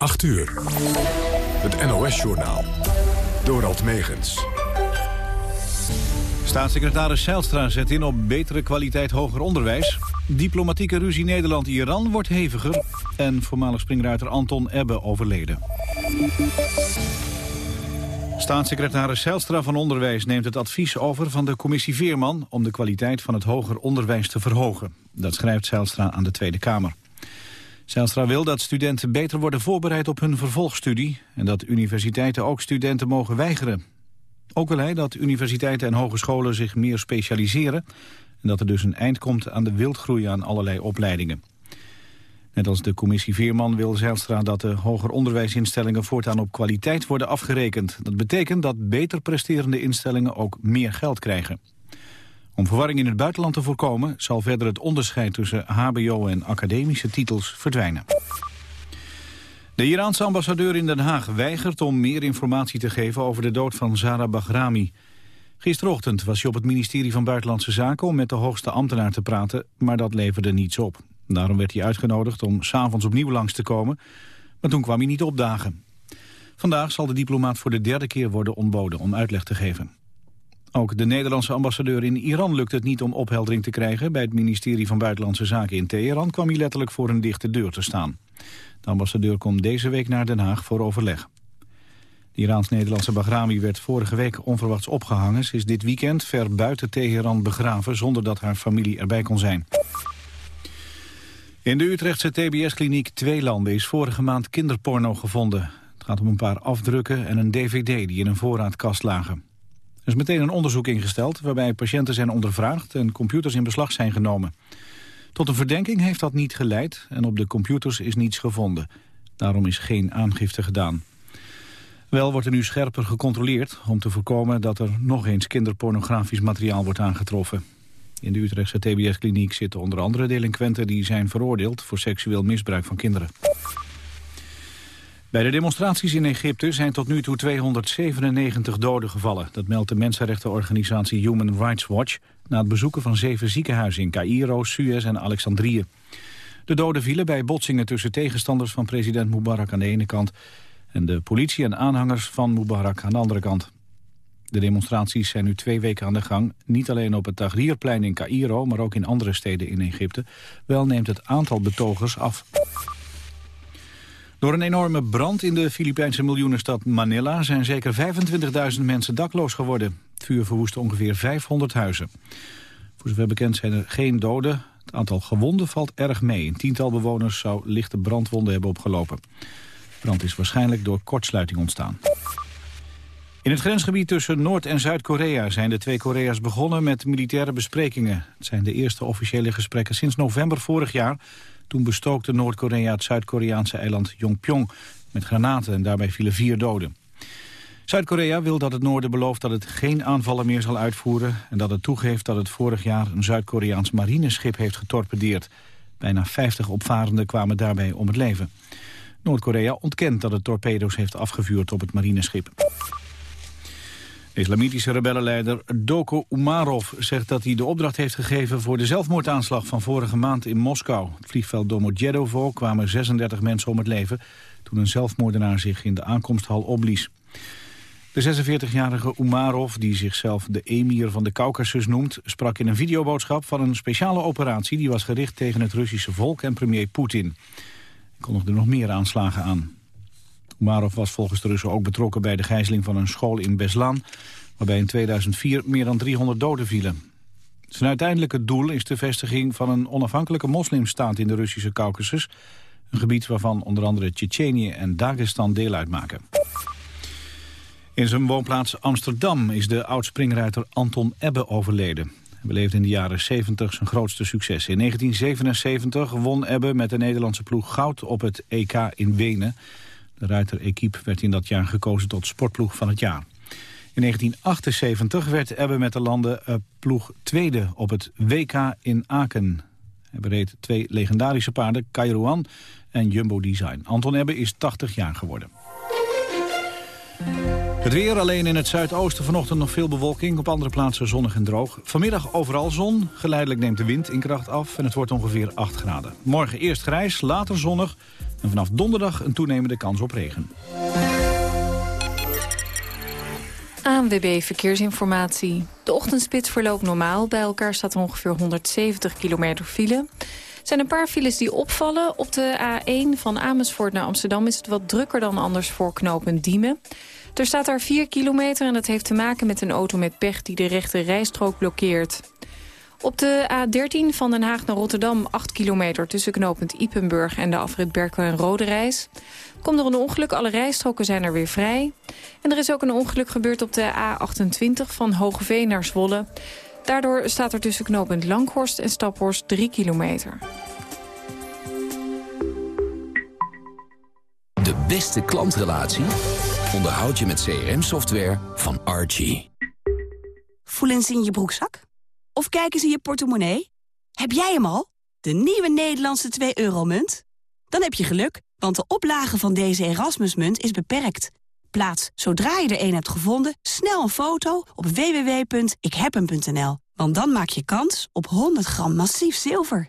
8 uur. Het NOS-journaal. Dorald Megens. Staatssecretaris Zijlstra zet in op betere kwaliteit hoger onderwijs. Diplomatieke ruzie Nederland-Iran wordt heviger. En voormalig springruiter Anton Ebbe overleden. Staatssecretaris Zijlstra van Onderwijs neemt het advies over van de commissie Veerman... om de kwaliteit van het hoger onderwijs te verhogen. Dat schrijft Zijlstra aan de Tweede Kamer. Zijlstra wil dat studenten beter worden voorbereid op hun vervolgstudie... en dat universiteiten ook studenten mogen weigeren. Ook wil hij dat universiteiten en hogescholen zich meer specialiseren... en dat er dus een eind komt aan de wildgroei aan allerlei opleidingen. Net als de commissie Veerman wil Zijlstra dat de hoger onderwijsinstellingen voortaan op kwaliteit worden afgerekend. Dat betekent dat beter presterende instellingen ook meer geld krijgen. Om verwarring in het buitenland te voorkomen zal verder het onderscheid tussen hbo en academische titels verdwijnen. De Iraanse ambassadeur in Den Haag weigert om meer informatie te geven over de dood van Zara Bahrami. Gisterochtend was hij op het ministerie van Buitenlandse Zaken om met de hoogste ambtenaar te praten, maar dat leverde niets op. Daarom werd hij uitgenodigd om s'avonds opnieuw langs te komen, maar toen kwam hij niet opdagen. Vandaag zal de diplomaat voor de derde keer worden ontboden om uitleg te geven. Ook de Nederlandse ambassadeur in Iran lukt het niet om opheldering te krijgen. Bij het ministerie van Buitenlandse Zaken in Teheran kwam hij letterlijk voor een dichte deur te staan. De ambassadeur komt deze week naar Den Haag voor overleg. De Iraans-Nederlandse Bahrami werd vorige week onverwachts opgehangen. Ze is dit weekend ver buiten Teheran begraven zonder dat haar familie erbij kon zijn. In de Utrechtse TBS-kliniek Tweelanden is vorige maand kinderporno gevonden. Het gaat om een paar afdrukken en een dvd die in een voorraadkast lagen. Er is meteen een onderzoek ingesteld waarbij patiënten zijn ondervraagd en computers in beslag zijn genomen. Tot een verdenking heeft dat niet geleid en op de computers is niets gevonden. Daarom is geen aangifte gedaan. Wel wordt er nu scherper gecontroleerd om te voorkomen dat er nog eens kinderpornografisch materiaal wordt aangetroffen. In de Utrechtse TBS-kliniek zitten onder andere delinquenten die zijn veroordeeld voor seksueel misbruik van kinderen. Bij de demonstraties in Egypte zijn tot nu toe 297 doden gevallen. Dat meldt de mensenrechtenorganisatie Human Rights Watch... na het bezoeken van zeven ziekenhuizen in Cairo, Suez en Alexandrië. De doden vielen bij botsingen tussen tegenstanders van president Mubarak aan de ene kant... en de politie en aanhangers van Mubarak aan de andere kant. De demonstraties zijn nu twee weken aan de gang. Niet alleen op het Tahrirplein in Cairo, maar ook in andere steden in Egypte. Wel neemt het aantal betogers af. Door een enorme brand in de Filipijnse miljoenenstad Manila... zijn zeker 25.000 mensen dakloos geworden. Het vuur verwoestte ongeveer 500 huizen. Voor zover bekend zijn er geen doden. Het aantal gewonden valt erg mee. Een tiental bewoners zou lichte brandwonden hebben opgelopen. Brand is waarschijnlijk door kortsluiting ontstaan. In het grensgebied tussen Noord- en Zuid-Korea zijn de twee Korea's begonnen met militaire besprekingen. Het zijn de eerste officiële gesprekken sinds november vorig jaar. Toen bestookte Noord-Korea het Zuid-Koreaanse eiland Yongpyong met granaten en daarbij vielen vier doden. Zuid-Korea wil dat het noorden belooft dat het geen aanvallen meer zal uitvoeren... en dat het toegeeft dat het vorig jaar een Zuid-Koreaans marineschip heeft getorpedeerd. Bijna 50 opvarenden kwamen daarbij om het leven. Noord-Korea ontkent dat het torpedo's heeft afgevuurd op het marineschip. Islamitische rebellenleider Doko Umarov zegt dat hij de opdracht heeft gegeven voor de zelfmoordaanslag van vorige maand in Moskou. Het vliegveld Domodedovo kwamen 36 mensen om het leven toen een zelfmoordenaar zich in de aankomsthal opblies. De 46-jarige Umarov, die zichzelf de emir van de Caucasus noemt... sprak in een videoboodschap van een speciale operatie... die was gericht tegen het Russische volk en premier Poetin. Er kondigde nog meer aanslagen aan. Umarov was volgens de Russen ook betrokken bij de gijzeling van een school in Beslan... waarbij in 2004 meer dan 300 doden vielen. Zijn uiteindelijke doel is de vestiging van een onafhankelijke moslimstaat in de Russische Caucasus... een gebied waarvan onder andere Tsjetsjenië en Dagestan deel uitmaken. In zijn woonplaats Amsterdam is de oud-springruiter Anton Ebbe overleden. Hij beleefde in de jaren 70 zijn grootste succes. In 1977 won Ebbe met de Nederlandse ploeg goud op het EK in Wenen... De ruiter-equipe werd in dat jaar gekozen tot sportploeg van het jaar. In 1978 werd Ebbe met de landen uh, ploeg tweede op het WK in Aken. Hij bereed twee legendarische paarden, Kairouan en Jumbo Design. Anton Ebbe is 80 jaar geworden. Het weer alleen in het zuidoosten vanochtend nog veel bewolking. Op andere plaatsen zonnig en droog. Vanmiddag overal zon. Geleidelijk neemt de wind in kracht af en het wordt ongeveer 8 graden. Morgen eerst grijs, later zonnig En vanaf donderdag een toenemende kans op regen. ANWB Verkeersinformatie. De ochtendspits verloopt normaal. Bij elkaar staat er ongeveer 170 kilometer file. Er zijn een paar files die opvallen. Op de A1 van Amersfoort naar Amsterdam is het wat drukker dan anders voor knooppunt Diemen. Er staat daar 4 kilometer en dat heeft te maken met een auto met pech die de rechte rijstrook blokkeert. Op de A13 van Den Haag naar Rotterdam 8 kilometer tussen knooppunt Ipenburg en de afrit Berkel en Roderijs. Komt er een ongeluk, alle rijstroken zijn er weer vrij. En er is ook een ongeluk gebeurd op de A28 van Hogeveen naar Zwolle. Daardoor staat er tussen knooppunt Langhorst en Staphorst 3 kilometer. De beste klantrelatie onderhoud je met CRM-software van Archie. Voelen ze in je broekzak? Of kijken ze in je portemonnee? Heb jij hem al? De nieuwe Nederlandse 2-euro-munt? Dan heb je geluk, want de oplage van deze Erasmusmunt is beperkt. Plaats, zodra je er een hebt gevonden, snel een foto op www.ikhebhem.nl. Want dan maak je kans op 100 gram massief zilver.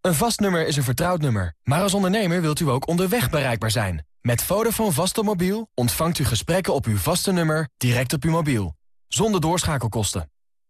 Een vast nummer is een vertrouwd nummer. Maar als ondernemer wilt u ook onderweg bereikbaar zijn. Met Vodafone vaste mobiel ontvangt u gesprekken op uw vaste nummer direct op uw mobiel. Zonder doorschakelkosten.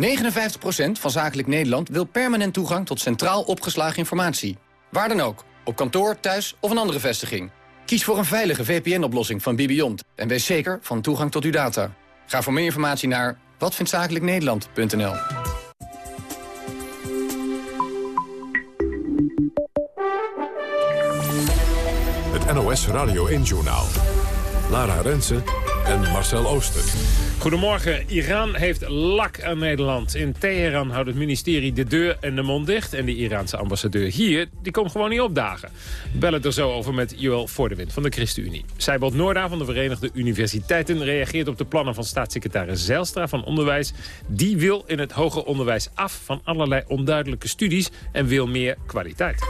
59% van Zakelijk Nederland wil permanent toegang tot centraal opgeslagen informatie. Waar dan ook, op kantoor, thuis of een andere vestiging. Kies voor een veilige VPN-oplossing van Bibiont en wees zeker van toegang tot uw data. Ga voor meer informatie naar watvindtzakelijknederland.nl Het NOS Radio 1-journaal. Lara Rensen en Marcel Ooster. Goedemorgen. Iran heeft lak aan Nederland. In Teheran houdt het ministerie de deur en de mond dicht. En de Iraanse ambassadeur hier, die komt gewoon niet opdagen. We bellen er zo over met Joël Voordewind van de ChristenUnie. Seibold Noorda van de Verenigde Universiteiten... reageert op de plannen van staatssecretaris Zijlstra van Onderwijs. Die wil in het hoger onderwijs af van allerlei onduidelijke studies... en wil meer kwaliteit.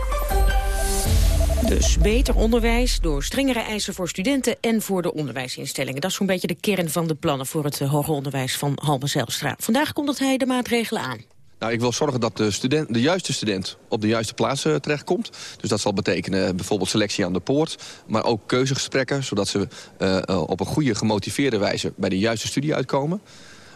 Dus beter onderwijs door strengere eisen voor studenten en voor de onderwijsinstellingen. Dat is zo'n beetje de kern van de plannen voor het eh, hoger onderwijs van Halbe Zijlstra. Vandaag kondigt hij de maatregelen aan. Nou, ik wil zorgen dat de, student, de juiste student op de juiste plaats uh, terechtkomt. Dus dat zal betekenen bijvoorbeeld selectie aan de poort. Maar ook keuzegesprekken, zodat ze uh, op een goede gemotiveerde wijze... bij de juiste studie uitkomen.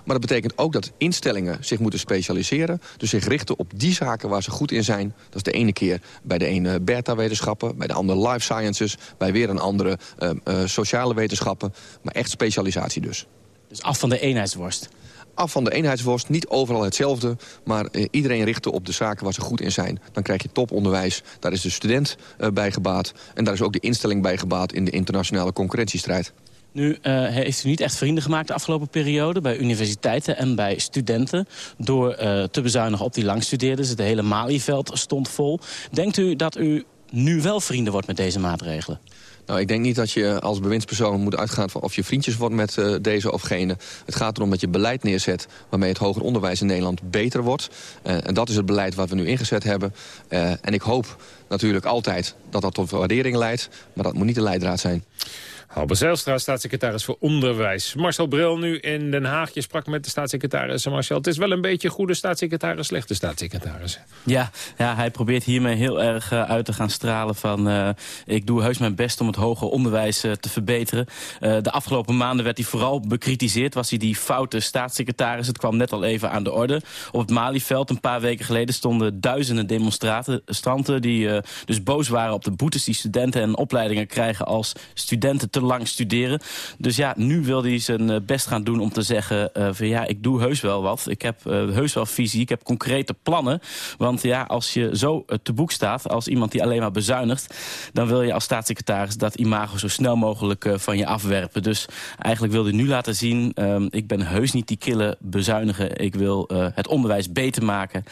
Maar dat betekent ook dat instellingen zich moeten specialiseren. Dus zich richten op die zaken waar ze goed in zijn. Dat is de ene keer bij de ene beta-wetenschappen... bij de andere life sciences... bij weer een andere uh, uh, sociale wetenschappen. Maar echt specialisatie dus. Dus af van de eenheidsworst? af van de eenheidsworst. Niet overal hetzelfde, maar eh, iedereen richten op de zaken waar ze goed in zijn. Dan krijg je toponderwijs. Daar is de student uh, bij gebaat. En daar is ook de instelling bij gebaat in de internationale concurrentiestrijd. Nu uh, heeft u niet echt vrienden gemaakt de afgelopen periode... bij universiteiten en bij studenten... door uh, te bezuinigen op die langstudeerders. Het hele Malieveld stond vol. Denkt u dat u nu wel vrienden wordt met deze maatregelen? Nou, ik denk niet dat je als bewindspersoon moet uitgaan van of je vriendjes wordt met uh, deze of gene. Het gaat erom dat je beleid neerzet waarmee het hoger onderwijs in Nederland beter wordt. En dat is het beleid wat we nu ingezet hebben. En ik hoop natuurlijk altijd dat dat tot waardering leidt. Maar dat moet niet de leidraad zijn. Halbe Zijlstra, staatssecretaris voor Onderwijs. Marcel Bril nu in Den Haag. Je sprak met de staatssecretaris. Marcel, het is wel een beetje goede staatssecretaris, slechte staatssecretaris. Ja, ja hij probeert hiermee heel erg uh, uit te gaan stralen van... Uh, ik doe heus mijn best om het hoger onderwijs uh, te verbeteren. de afgelopen maanden werd hij vooral bekritiseerd. Was hij die foute staatssecretaris. Het kwam net al even aan de orde. Op het Malieveld een paar weken geleden stonden duizenden demonstranten... die dus boos waren op de boetes die studenten en opleidingen krijgen als studenten te lang studeren. Dus ja, nu wil hij zijn best gaan doen om te zeggen... van ja, ik doe heus wel wat. Ik heb heus wel visie, ik heb concrete plannen. Want ja, als je zo te boek staat, als iemand die alleen maar bezuinigt... dan wil je als staatssecretaris dat imago zo snel mogelijk van je afwerpen. Dus eigenlijk wil hij nu laten zien... Ehm, ik ben heus niet die kille bezuinigen. Ik wil het onderwijs beter maken.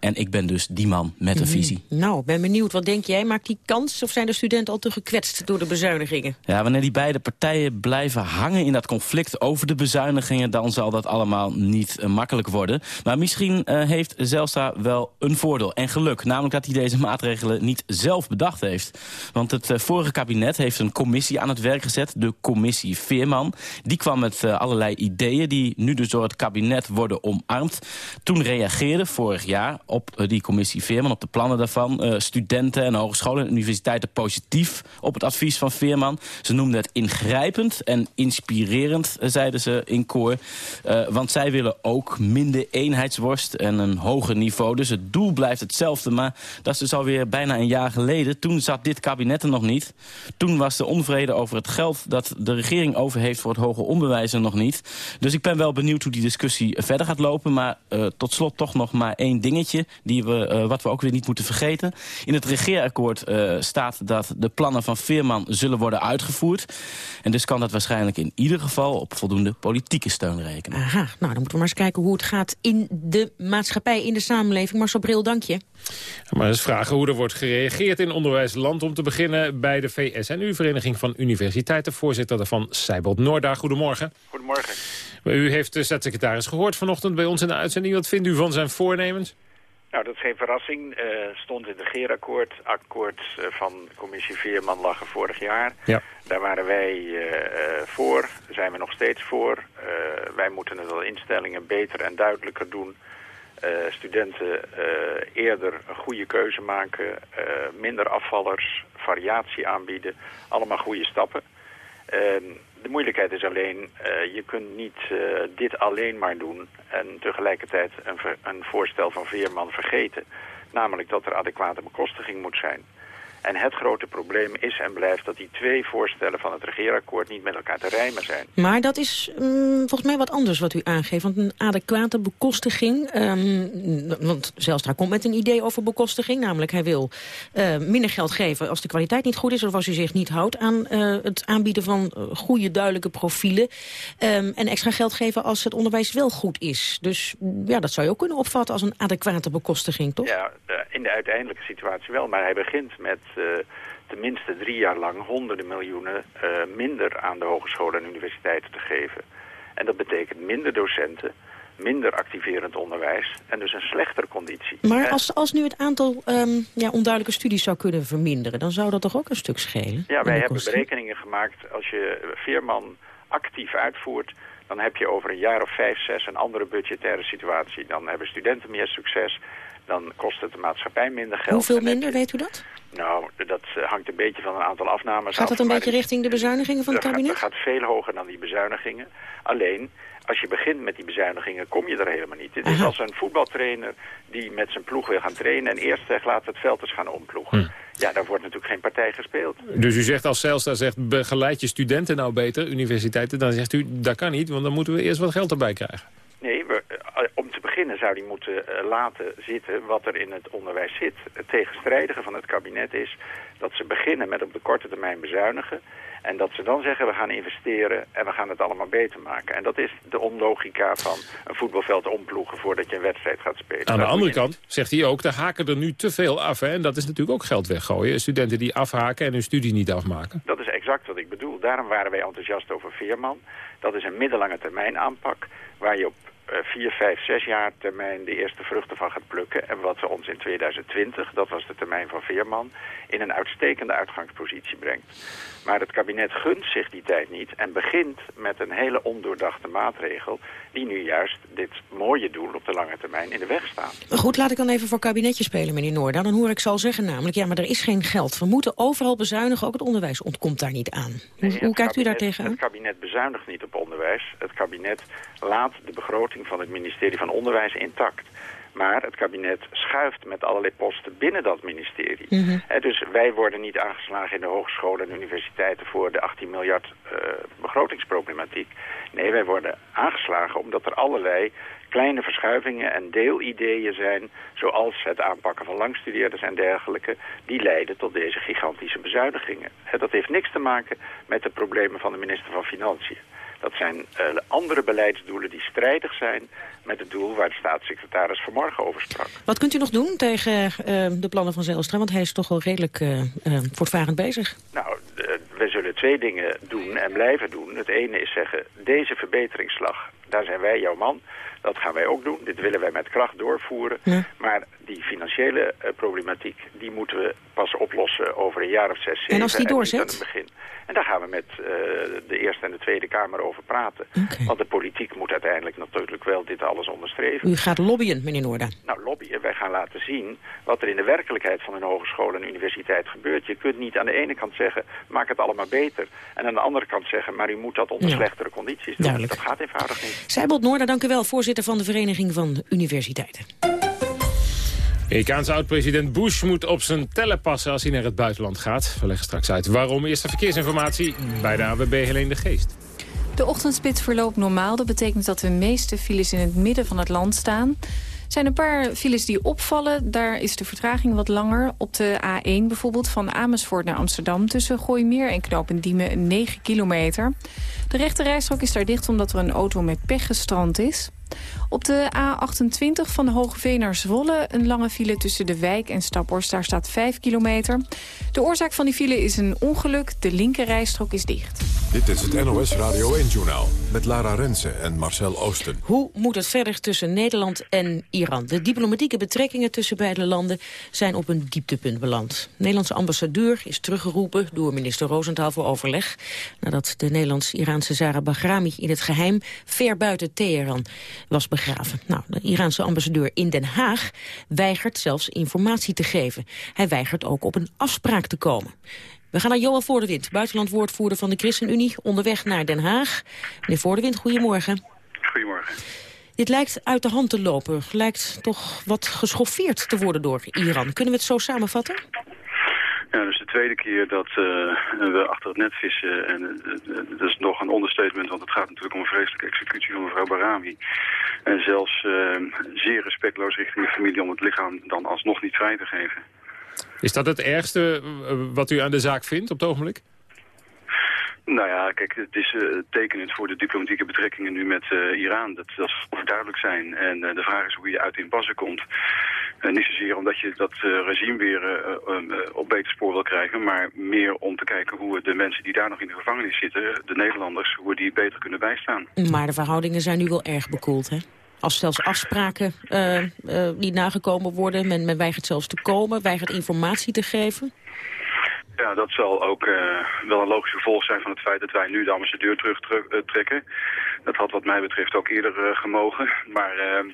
en ik ben dus die man met een mhm. visie. Nou, ben benieuwd. Wat denk jij? Maakt die kans of zijn de studenten al te gekwetst door de bezuinigingen? Ja, wanneer die beide partijen blijven hangen in dat conflict over de bezuinigingen... dan zal dat allemaal niet uh, makkelijk worden. Maar misschien uh, heeft Zelstra wel een voordeel en geluk. Namelijk dat hij deze maatregelen niet zelf bedacht heeft. Want het uh, vorige kabinet heeft een commissie aan het werk gezet. De commissie Veerman. Die kwam met allerlei ideeën die nu dus door het kabinet worden omarmd. Toen reageerde vorig jaar op die commissie Veerman, op de plannen daarvan... studenten en hogescholen en universiteiten positief op het advies van Veerman. Ze noemden het ingrijpend en inspirerend, eh, zeiden ze in koor. Uh, want zij willen ook minder eenheidsworst en een hoger niveau. Dus het doel blijft hetzelfde, maar dat is dus alweer bijna een jaar geleden. Toen zat dit kabinet er nog niet. Toen was de onvrede over het geld dat de regering over heeft voor het hoger onderwijs er nog niet. Dus ik ben wel benieuwd hoe die discussie verder gaat lopen. Maar uh, tot slot toch nog maar één dingetje, die we, wat we ook weer niet moeten vergeten. In het regeerakkoord staat dat de plannen van Veerman zullen worden uitgevoerd. En dus kan dat waarschijnlijk in ieder geval op voldoende politieke steun rekenen. Aha, nou dan moeten we maar eens kijken hoe het gaat in de maatschappij, in de samenleving. Marcel Bril, dank je. Maar eens vragen hoe er wordt gereageerd in onderwijsland. Om te beginnen bij de VSNU, Vereniging van Universiteiten. Voorzitter daarvan, Seibold Noorda. Goedemorgen. Goedemorgen. U heeft de staatssecretaris gehoord vanochtend bij ons in de uitzending. Wat vindt u van zijn voornemens? Nou, dat is geen verrassing. Uh, stond in het regeerakkoord. Akkoord uh, van commissie Veerman lag er vorig jaar. Ja. Daar waren wij uh, voor. Daar zijn we nog steeds voor. wij moeten het al instellingen beter en duidelijker doen. studenten eerder een goede keuze maken. minder afvallers, variatie aanbieden. Allemaal goede stappen. De moeilijkheid is alleen, uh, je kunt niet uh, dit alleen maar doen en tegelijkertijd een, een voorstel van Veerman vergeten. Namelijk dat er adequate bekostiging moet zijn. En het grote probleem is en blijft dat die twee voorstellen van het regeerakkoord niet met elkaar te rijmen zijn. Maar dat is um, volgens mij wat anders wat u aangeeft. Want een adequate bekostiging, um, want Zelstra komt met een idee over bekostiging. Namelijk hij wil uh, minder geld geven als de kwaliteit niet goed is. Of als u zich niet houdt aan uh, het aanbieden van uh, goede duidelijke profielen. Um, en extra geld geven als het onderwijs wel goed is. Dus ja, dat zou je ook kunnen opvatten als een adequate bekostiging, toch? Ja, in de uiteindelijke situatie wel. Maar hij begint met tenminste drie jaar lang honderden miljoenen uh, minder aan de hogescholen en universiteiten te geven. En dat betekent minder docenten, minder activerend onderwijs en dus een slechtere conditie. Maar als, als nu het aantal um, ja, onduidelijke studies zou kunnen verminderen... dan zou dat toch ook een stuk schelen? Ja, wij hebben berekeningen gemaakt. Als je Veerman actief uitvoert dan heb je over een jaar of vijf, zes een andere budgettaire situatie. Dan hebben studenten meer succes, dan kost het de maatschappij minder geld. Hoeveel minder, weet u dat? Nou, dat eh, hangt een beetje van een aantal afnames Gaat dat een beetje richting de bezuinigingen van het kabinet? Dat gaat veel hoger dan die bezuinigingen. Alleen, als je begint met die bezuinigingen, kom je er helemaal niet. Het is als een voetbaltrainer die met zijn ploeg wil gaan trainen... en eerst zegt, laat het veld eens gaan omploegen. Hm. Ja, daar wordt natuurlijk geen partij gespeeld. Dus u zegt als Zijlstra zegt, begeleid je studenten nou beter, universiteiten... dan zegt u, dat kan niet, want dan moeten we eerst wat geld erbij krijgen. Nee, we, eh, om te beginnen zou die moeten uh, laten zitten wat er in het onderwijs zit. Het tegenstrijdige van het kabinet is dat ze beginnen met op de korte termijn bezuinigen... En dat ze dan zeggen, we gaan investeren en we gaan het allemaal beter maken. En dat is de onlogica van een voetbalveld omploegen voordat je een wedstrijd gaat spelen. Aan de andere kant zegt hij ook, er haken er nu te veel af. Hè? En dat is natuurlijk ook geld weggooien. Studenten die afhaken en hun studie niet afmaken. Dat is exact wat ik bedoel. Daarom waren wij enthousiast over Veerman. Dat is een middellange termijn aanpak waar je op vier, vijf, zes jaar termijn de eerste vruchten van gaat plukken. En wat ze ons in 2020, dat was de termijn van Veerman, in een uitstekende uitgangspositie brengt. Maar het kabinet gunt zich die tijd niet en begint met een hele ondoordachte maatregel... die nu juist dit mooie doel op de lange termijn in de weg staat. Goed, laat ik dan even voor kabinetje spelen, meneer Noorda. Dan hoor ik zal zeggen namelijk, ja, maar er is geen geld. We moeten overal bezuinigen, ook het onderwijs ontkomt daar niet aan. Hoe, nee, hoe kijkt u daar tegenaan? Het kabinet bezuinigt niet op onderwijs. Het kabinet laat de begroting van het ministerie van Onderwijs intact. Maar het kabinet schuift met allerlei posten binnen dat ministerie. Mhm. Dus wij worden niet aangeslagen in de hogescholen en universiteiten voor de 18 miljard eh, begrotingsproblematiek. Nee, wij worden aangeslagen omdat er allerlei kleine verschuivingen en deelideeën zijn... zoals het aanpakken van langstudeerders en dergelijke... die leiden tot deze gigantische bezuinigingen. Dat heeft niks te maken met de problemen van de minister van Financiën. Dat zijn eh, andere beleidsdoelen die strijdig zijn met het doel waar de staatssecretaris vanmorgen over sprak. Wat kunt u nog doen tegen eh, de plannen van Zijlstra? Want hij is toch wel redelijk eh, voortvarend bezig. Nou, we zullen twee dingen doen en blijven doen. Het ene is zeggen, deze verbeteringsslag, daar zijn wij jouw man. Dat gaan wij ook doen. Dit willen wij met kracht doorvoeren. Maar die financiële eh, problematiek, die moeten we pas oplossen over een jaar of zes, zeven. En als die doorzet? begin. En daar gaan we met eh, de Eerste en de Tweede Kamer over praten. Want de politiek moet uiteindelijk natuurlijk wel dit alles onderstreven. U gaat lobbyen, meneer Noorda. Nou, lobbyen. Wij gaan laten zien wat er in de werkelijkheid van een hogeschool en universiteit gebeurt. Je kunt niet aan de ene kant zeggen, maak het allemaal beter. En aan de andere kant zeggen, maar u moet dat onder Ja. slechtere condities doen. Duidelijk. Dat gaat eenvoudig niet. Seibold Noorda, dank u wel, voorzitter van de Vereniging van Universiteiten. Amerikaanse oud-president Bush moet op zijn tellen passen als hij naar het buitenland gaat. We leggen straks uit waarom. Eerste verkeersinformatie bij de AWB Helene de Geest. De ochtendspits verloopt normaal. Dat betekent dat de meeste files in het midden van het land staan. Er zijn een paar files die opvallen. Daar is de vertraging wat langer. Op de A1 bijvoorbeeld van Amersfoort naar Amsterdam... tussen Gooimeer en Knopendiemen 9 kilometer. De rechte rijstrook is daar dicht omdat er een auto met pech gestrand is. Op de A28 van Hogeveen naar Zwolle... een lange file tussen de wijk en Staphorst. Daar staat 5 kilometer. De oorzaak van die file is een ongeluk. De linker rijstrook is dicht. Dit is het NOS Radio 1-journaal met Lara Rensen en Marcel Oosten. Hoe moet het verder tussen Nederland en Iran? De diplomatieke betrekkingen tussen beide landen zijn op een dieptepunt beland. De Nederlandse ambassadeur is teruggeroepen door minister Rosenthal voor overleg... nadat de Nederlands-Iraanse Zara Bahrami in het geheim ver buiten Teheran was begraven. Nou, de Iraanse ambassadeur in Den Haag weigert zelfs informatie te geven. Hij weigert ook op een afspraak te komen. We gaan naar Johan Voordewind, buitenlandwoordvoerder van de ChristenUnie, onderweg naar Den Haag. Meneer Voordewind, goedemorgen. Goedemorgen. Dit lijkt uit de hand te lopen, lijkt toch wat geschoffeerd te worden door Iran. Kunnen we het zo samenvatten? Ja, dus de tweede keer dat eh, we achter het net vissen. En eh, eh, dat is nog een understatement, want het gaat natuurlijk om een vreselijke executie van mevrouw Barami. En zelfs eh, zeer respectloos richting de familie om het lichaam dan alsnog niet vrij te geven. Is dat het ergste wat u aan de zaak vindt op het ogenblik? Nou ja, kijk, het is tekenend voor de diplomatieke betrekkingen nu met Iran. Dat, dat moet duidelijk zijn. En de vraag is hoe je uit impasse komt. Eh, niet zozeer omdat je dat eh, regime weer eh, eh, op beter spoor wil krijgen, maar meer om te kijken hoe we de mensen die daar nog in de gevangenis zitten, de Nederlanders, hoe we die beter kunnen bijstaan. Maar de verhoudingen zijn nu wel erg bekoeld, hè? Als zelfs afspraken niet nagekomen worden, men, men weigert zelfs te komen, weigert informatie te geven. Ja, dat zal ook wel een logisch gevolg zijn van het feit dat wij nu de ambassadeur terugtrekken. Dat had wat mij betreft ook eerder gemogen. Maar eh,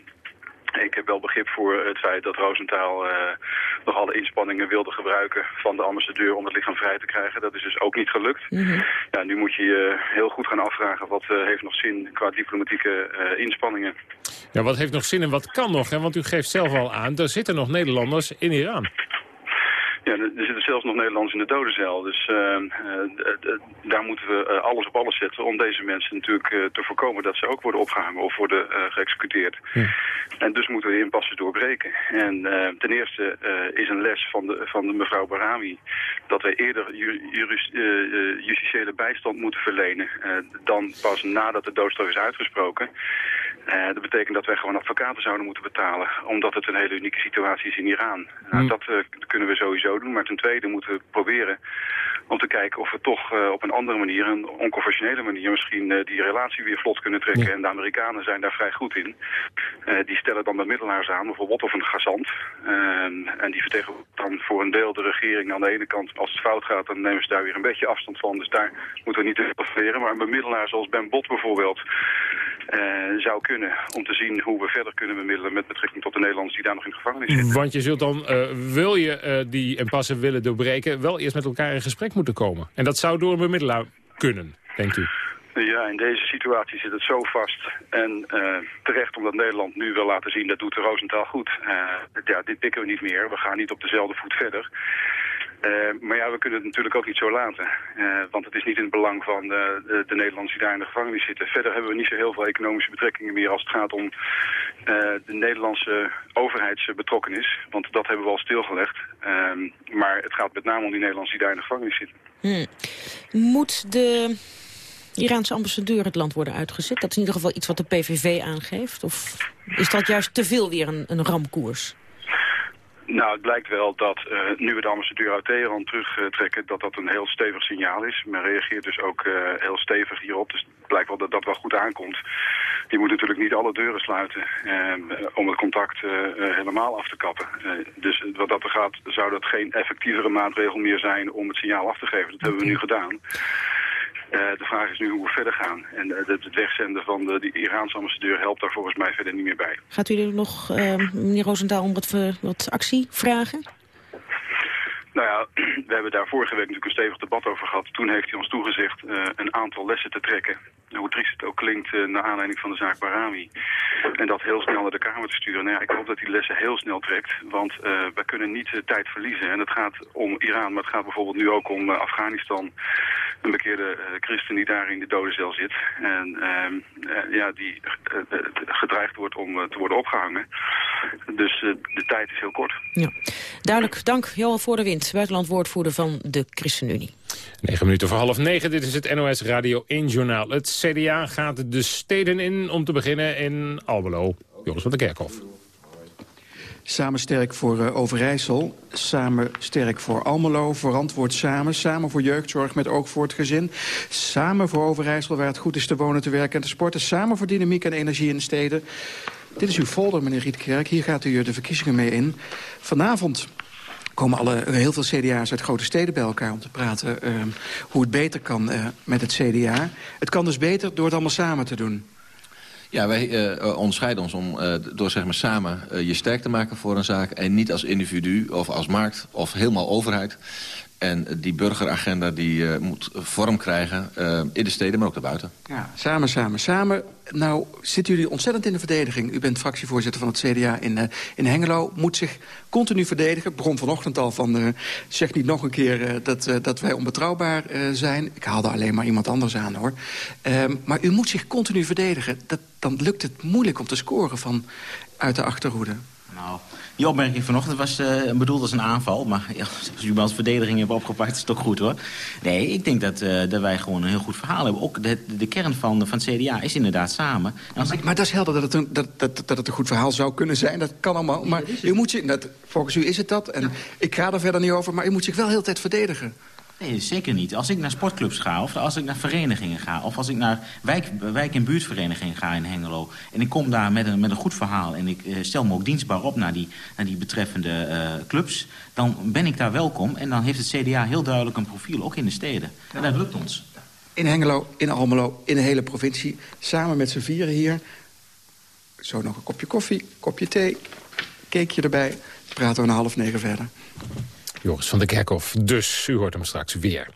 ik heb wel begrip voor het feit dat Rosenthal eh, nog alle inspanningen wilde gebruiken van de ambassadeur om het lichaam vrij te krijgen. Dat is dus ook niet gelukt. Ja, nu moet je je heel goed gaan afvragen wat eh, heeft nog zin qua diplomatieke eh, inspanningen. Ja, wat heeft nog zin en wat kan nog? Hè? Want u geeft zelf al aan, er zitten nog Nederlanders in Iran. Ja, er zitten zelfs nog Nederlanders in de dodencel. Dus eh, eh, daar moeten we eh, alles op alles zetten om deze mensen natuurlijk te voorkomen dat ze ook worden opgehangen of worden geëxecuteerd. En dus moeten we de impasse doorbreken. En ten eerste is een les van de, van de mevrouw Barami dat wij eerder ju- juris- justitiële bijstand moeten verlenen dan pas nadat de doodstraf is uitgesproken. Eh, dat betekent dat wij gewoon advocaten zouden moeten betalen, omdat het een hele unieke situatie is in Iran. Nou, dat eh, kunnen we sowieso doen, maar ten tweede moeten we proberen om te kijken of we toch eh, op een andere manier, een onconventionele manier, misschien die relatie weer vlot kunnen trekken. En de Amerikanen zijn daar vrij goed in. Die stellen dan bemiddelaars aan, bijvoorbeeld of een gazant. En die vertegenwoordigen dan voor een deel de regering aan de ene kant. Als het fout gaat, dan nemen ze daar weer een beetje afstand van. Dus daar moeten we niet te veel leren. Maar een bemiddelaar zoals Ben Bot bijvoorbeeld zou kunnen om te zien hoe we verder kunnen bemiddelen met betrekking tot de Nederlanders die daar nog in de gevangenis zitten. Want je zult dan, eh, wil je eh, die impasse willen doorbreken... wel eerst met elkaar in gesprek moeten komen. En dat zou door een bemiddelaar kunnen, denkt u? Ja, in deze situatie zit het zo vast. En uh, terecht omdat Nederland nu wil laten zien, dat doet de Roosentaal goed. Ja, dit pikken we niet meer. We gaan niet op dezelfde voet verder. Uh, maar ja, we kunnen het natuurlijk ook niet zo laten. want het is niet in het belang van de, de, Nederlanders die daar in de gevangenis zitten. Verder hebben we niet zo heel veel economische betrekkingen meer als het gaat om de Nederlandse overheidsbetrokkenis. Want dat hebben we al stilgelegd. Ehm, maar het gaat met name om die Nederlanders die daar in de gevangenis zitten. Hmm. Moet de Iraanse ambassadeur het land worden uitgezet? Dat is in ieder geval iets wat de PVV aangeeft? Of is dat juist te veel weer een, een ramkoers? Nou, het blijkt wel dat uh, nu we de ambassadeur uit Teheran terugtrekken... dat dat een heel stevig signaal is. Men reageert dus ook uh, heel stevig hierop. Dus het blijkt wel dat dat wel goed aankomt. Die moet natuurlijk niet alle deuren sluiten uh, om het contact helemaal af te kappen. dus wat dat er gaat, zou dat geen effectievere maatregel meer zijn om het signaal af te geven. Dat hebben we nu gedaan. Uh, de vraag is nu hoe we verder gaan. En uh, het wegzenden van de, die Iraanse ambassadeur helpt daar volgens mij verder niet meer bij. Gaat u er nog, uh, meneer Roosendaal, om wat, wat actie vragen? Nou ja, we hebben daar vorige week natuurlijk een stevig debat over gehad. Toen heeft hij ons toegezegd een aantal lessen te trekken. Hoe triest het ook klinkt naar aanleiding van de zaak Barami. En dat heel snel naar de Kamer te sturen. Nou ja, ik hoop dat die lessen heel snel trekt. Want we kunnen niet tijd verliezen. En het gaat om Iran, maar het gaat bijvoorbeeld nu ook om Afghanistan een bekeerde uh, christen die daar in de dodencel zit. En uh, uh, ja, die gedreigd wordt om te worden opgehangen. Dus de tijd is heel kort. Ja. Duidelijk. Dank Johan Voor de Wind, buitenlandwoordvoerder van de ChristenUnie. 9 minuten voor half negen. Dit is het NOS Radio 1 Journaal. Het CDA gaat de steden in om te beginnen in Almelo. Joris van der Kerkhof. Samen sterk voor uh, Overijssel, samen sterk voor Almelo, verantwoord samen. Samen voor jeugdzorg met ook voor het gezin. Samen voor Overijssel waar het goed is te wonen, te werken en te sporten. Samen voor dynamiek en energie in de steden. Dit is uw folder, meneer Rietkerk. Hier gaat u de verkiezingen mee in. Vanavond komen alle, heel veel CDA's uit grote steden bij elkaar om te praten... Hoe het beter kan met het CDA. Het kan dus beter door het allemaal samen te doen. Ja, wij uh, onderscheiden ons om uh, door zeg maar, samen je sterk te maken voor een zaak... en niet als individu of als markt of helemaal overheid. En die burgeragenda die moet vorm krijgen in de steden, maar ook daarbuiten. Ja, samen, samen, samen. Nou, zitten jullie ontzettend in de verdediging. U bent fractievoorzitter van het CDA in, uh, in Hengelo. Moet zich continu verdedigen. Ik begon vanochtend al van... Uh, zeg niet nog een keer uh, dat, dat wij onbetrouwbaar zijn. Ik haalde alleen maar iemand anders aan, hoor. Ehm, maar u moet zich continu verdedigen. Dat, dan lukt het moeilijk om te scoren van uit de achterhoede. Nou, die opmerking vanochtend was uh, bedoeld als een aanval. Maar ja, als u me als verdediging hebt opgepakt, is het ook goed hoor. Nee, ik denk dat, uh, dat wij gewoon een heel goed verhaal hebben. Ook de, de kern van, van het CDA is inderdaad samen. Maar, ik... maar, dat is helder dat het, een, dat, dat, dat het een goed verhaal zou kunnen zijn. Dat kan allemaal. Maar u moet zich, dat, volgens u is het dat. En ja. ik ga er verder niet over. Maar u moet zich wel heel tijd verdedigen. Nee, zeker niet. Als ik naar sportclubs ga, of als ik naar verenigingen ga... of als ik naar wijk, wijk- en buurtverenigingen ga in Hengelo... en ik kom daar met een, met een goed verhaal... en ik uh, stel me ook dienstbaar op naar die, naar die betreffende uh, clubs... dan ben ik daar welkom en dan heeft het CDA heel duidelijk een profiel, ook in de steden. En dat lukt ons. In Hengelo, in Almelo, in de hele provincie, samen met z'n vieren hier... zo nog een kopje koffie, kopje thee, cakeje erbij... praten we een half negen verder. Joris van der Kerkhof. Dus, u hoort hem straks weer.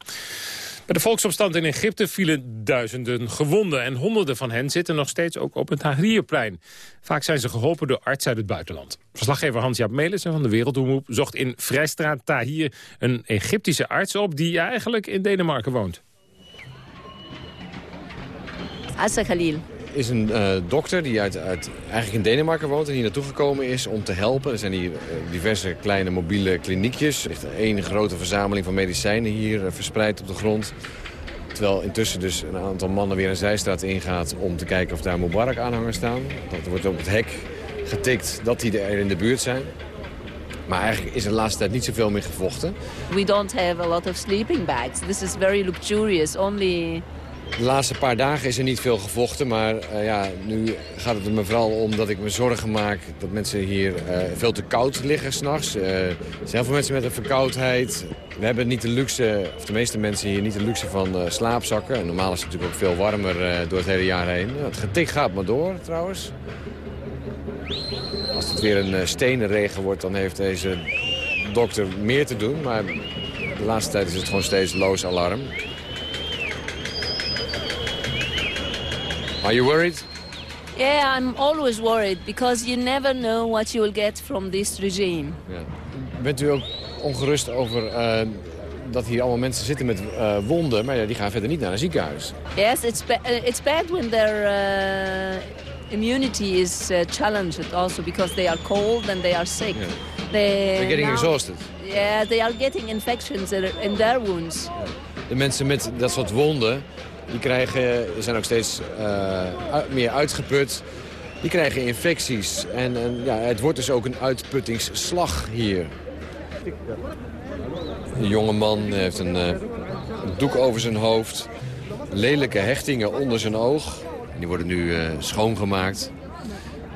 Bij de volksopstand in Egypte vielen duizenden gewonden... en honderden van hen zitten nog steeds ook op het Tahrirplein. Vaak zijn ze geholpen door artsen uit het buitenland. Verslaggever Hans-Jaap Melissen van de Wereldomroep... zocht in Vrijstraat Tahir een Egyptische arts op... die eigenlijk in Denemarken woont. Assa Khalil is een uh, dokter die uit, uit, eigenlijk in Denemarken woont en hier naartoe gekomen is om te helpen. Er zijn hier uh, diverse kleine mobiele kliniekjes. Er ligt één grote verzameling van medicijnen hier uh, verspreid op de grond. Terwijl intussen dus een aantal mannen weer een zijstraat ingaat om te kijken of daar Mubarak-aanhangers staan. Dat wordt op het hek getikt dat die er in de buurt zijn. Maar eigenlijk is er de laatste tijd niet zoveel meer gevochten. We don't have a lot of sleeping bags. This is very luxurious. Only de laatste paar dagen is er niet veel gevochten, maar uh, ja, nu gaat het er me vooral om dat ik me zorgen maak dat mensen hier uh, veel te koud liggen s'nachts. Uh, er zijn heel veel mensen met een verkoudheid. We hebben niet de luxe, of de meeste mensen hier niet de luxe van slaapzakken. En normaal is het natuurlijk ook veel warmer door het hele jaar heen. Het getik gaat maar door trouwens. Als het weer een stenen regen wordt, dan heeft deze dokter meer te doen. Maar de laatste tijd is het gewoon steeds loos alarm. Are you worried? Yeah, I'm always worried because you never know what you will get from this regime. Ja. Bent u ook ongerust over uh, dat hier allemaal mensen zitten met uh, wonden... maar ja, die gaan verder niet naar een ziekenhuis? Yes, it's, ba it's bad when their uh, immunity is challenged also... because they are cold and they are sick. Yeah. They, They're getting now, exhausted. Yeah, they are getting infections in their wounds. Ja. De mensen met dat soort wonden die krijgen, zijn ook steeds uh, meer uitgeput. Die krijgen infecties. En, en, ja, het wordt dus ook een uitputtingsslag hier. Een jonge man heeft een, een doek over zijn hoofd. Lelijke hechtingen onder zijn oog. Die worden nu uh, schoongemaakt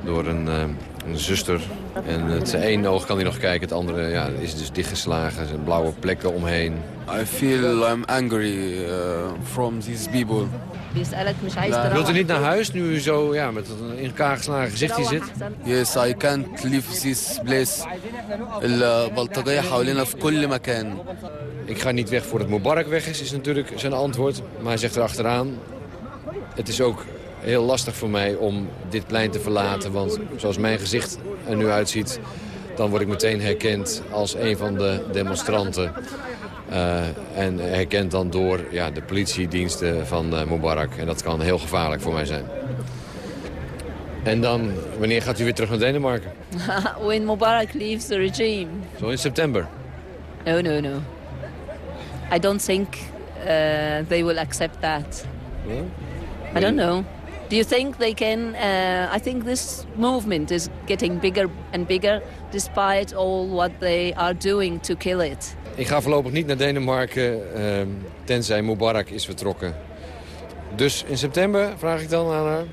door een, een zuster. En het ene oog kan hij nog kijken, het andere ja, is dus dichtgeslagen. Er zijn blauwe plekken omheen. I feel I'm angry uh, from these people. Wilt u niet naar huis nu u zo ja, met een in elkaar geslagen gezicht hier zit? Yes, I can't leave this place. البلطجية حوالينا في كل مكان. Ik ga niet weg voordat Mubarak weg is, is natuurlijk zijn antwoord. Maar hij zegt erachteraan, het is ook heel lastig voor mij om dit plein te verlaten. Want zoals mijn gezicht er nu uitziet, dan word ik meteen herkend als een van de demonstranten. Uh, en herkend dan door ja, de politiediensten van uh, Mubarak. En dat kan heel gevaarlijk voor mij zijn. En dan, wanneer gaat u weer terug naar Denemarken? When Mubarak leaves the regime. Zo in september? No, no, no. I don't think uh, they will accept that. Yeah? I don't know. Do you think they can... Uh, I think this movement is getting bigger and bigger... despite all what they are doing to kill it. Ik ga voorlopig niet naar Denemarken, uh, tenzij Mubarak is vertrokken. Dus in september, vraag ik dan aan haar.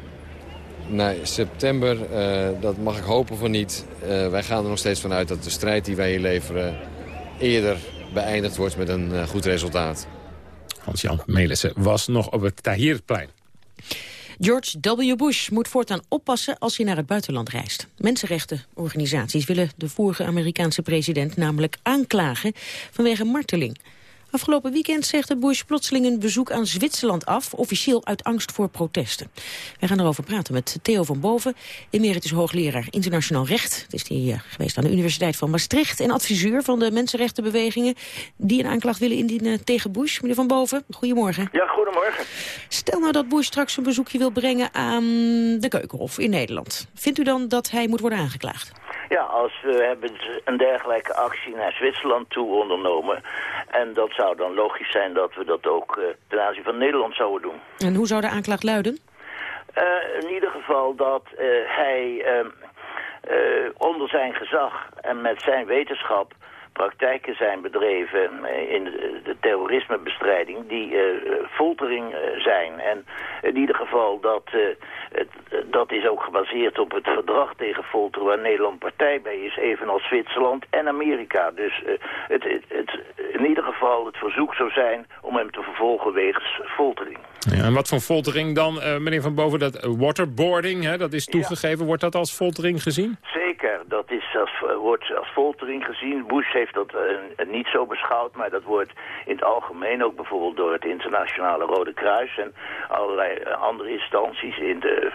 Nee, september, uh, dat mag ik hopen voor niet. Uh, wij gaan er nog steeds vanuit dat de strijd die wij hier leveren... eerder beëindigd wordt met een uh, goed resultaat. Hans-Jan Melissen was nog op het Tahrirplein. George W. Bush moet voortaan oppassen als hij naar het buitenland reist. Mensenrechtenorganisaties willen de vorige Amerikaanse president namelijk aanklagen vanwege marteling. Afgelopen weekend zegde Bush plotseling een bezoek aan Zwitserland af... officieel uit angst voor protesten. Wij gaan erover praten met Theo van Boven... emeritus hoogleraar internationaal recht. Het is hij uh, geweest aan de Universiteit van Maastricht... en adviseur van de mensenrechtenbewegingen... die een aanklacht willen indienen tegen Bush. Meneer van Boven, goedemorgen. Ja, goedemorgen. Stel nou dat Bush straks een bezoekje wil brengen aan de Keukenhof in Nederland. Vindt u dan dat hij moet worden aangeklaagd? Ja, als we hebben een dergelijke actie naar Zwitserland toe ondernomen. En dat zou dan logisch zijn dat we dat ook uh, ten aanzien van Nederland zouden doen. En hoe zou de aanklacht luiden? Uh, in ieder geval dat uh, hij ehm, onder zijn gezag en met zijn wetenschap praktijken zijn bedreven in de, terrorismebestrijding die uh, foltering zijn. En in ieder geval dat, uh, het, dat is ook gebaseerd op het verdrag tegen folteren waar Nederland partij bij is, evenals Zwitserland en Amerika. Dus uh, het, het, het, in ieder geval het verzoek zou zijn om hem te vervolgen wegens foltering. Ja, en wat voor foltering dan, meneer Van Boven, dat waterboarding, hè, dat is toegegeven, ja. wordt dat als foltering gezien? Zeker, is als, wordt als foltering gezien. Bush heeft dat uh, niet zo beschouwd, maar dat wordt in het algemeen ook bijvoorbeeld door het internationale Rode Kruis en allerlei uh, andere instanties in de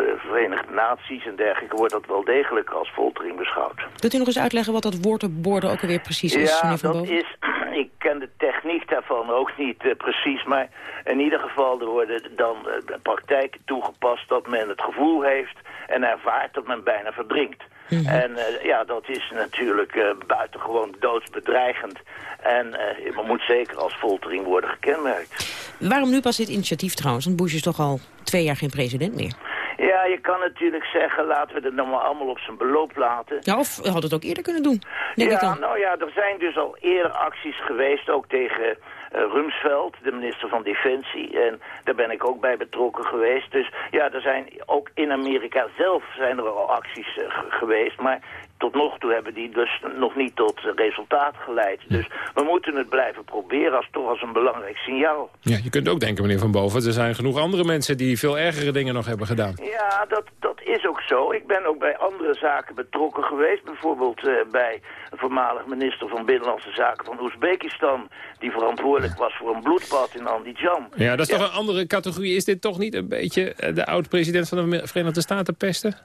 uh, Verenigde Naties en dergelijke wordt dat wel degelijk als foltering beschouwd. Kunt u nog eens uitleggen wat dat waterboarden ook alweer precies is, ja, dat is, ik ken de techniek daarvan ook niet precies, maar in ieder geval er worden dan praktijken toegepast dat men het gevoel heeft en ervaart dat men bijna verdrinkt. Mm -hmm. En uh, ja, dat is natuurlijk uh, buitengewoon doodsbedreigend. En uh, moet zeker als foltering worden gekenmerkt. Waarom nu pas dit initiatief trouwens? Want Bush is toch al twee jaar geen president meer. Ja, je kan natuurlijk zeggen, laten we het nog maar allemaal op zijn beloop laten. Ja, of had het ook eerder kunnen doen. Ja, nou ja, er zijn dus al eerder acties geweest, ook tegen Rumsfeld, de minister van Defensie. En daar ben ik ook bij betrokken geweest. Dus ja, er zijn ook in Amerika zelf zijn er al acties uh, geweest. Maar tot nog toe hebben die dus nog niet tot resultaat geleid. Dus we moeten het blijven proberen als toch als een belangrijk signaal. Ja, je kunt ook denken, meneer Van Boven, er zijn genoeg andere mensen die veel ergere dingen nog hebben gedaan. Ja, dat, dat is ook zo. Ik ben ook bij andere zaken betrokken geweest. Bijvoorbeeld uh, bij een voormalig minister van Binnenlandse Zaken van Oezbekistan... die verantwoordelijk was voor een bloedbad in Andijan. Ja, dat is toch een andere categorie. Is dit toch niet een beetje de oud-president van de Verenigde Staten pesten?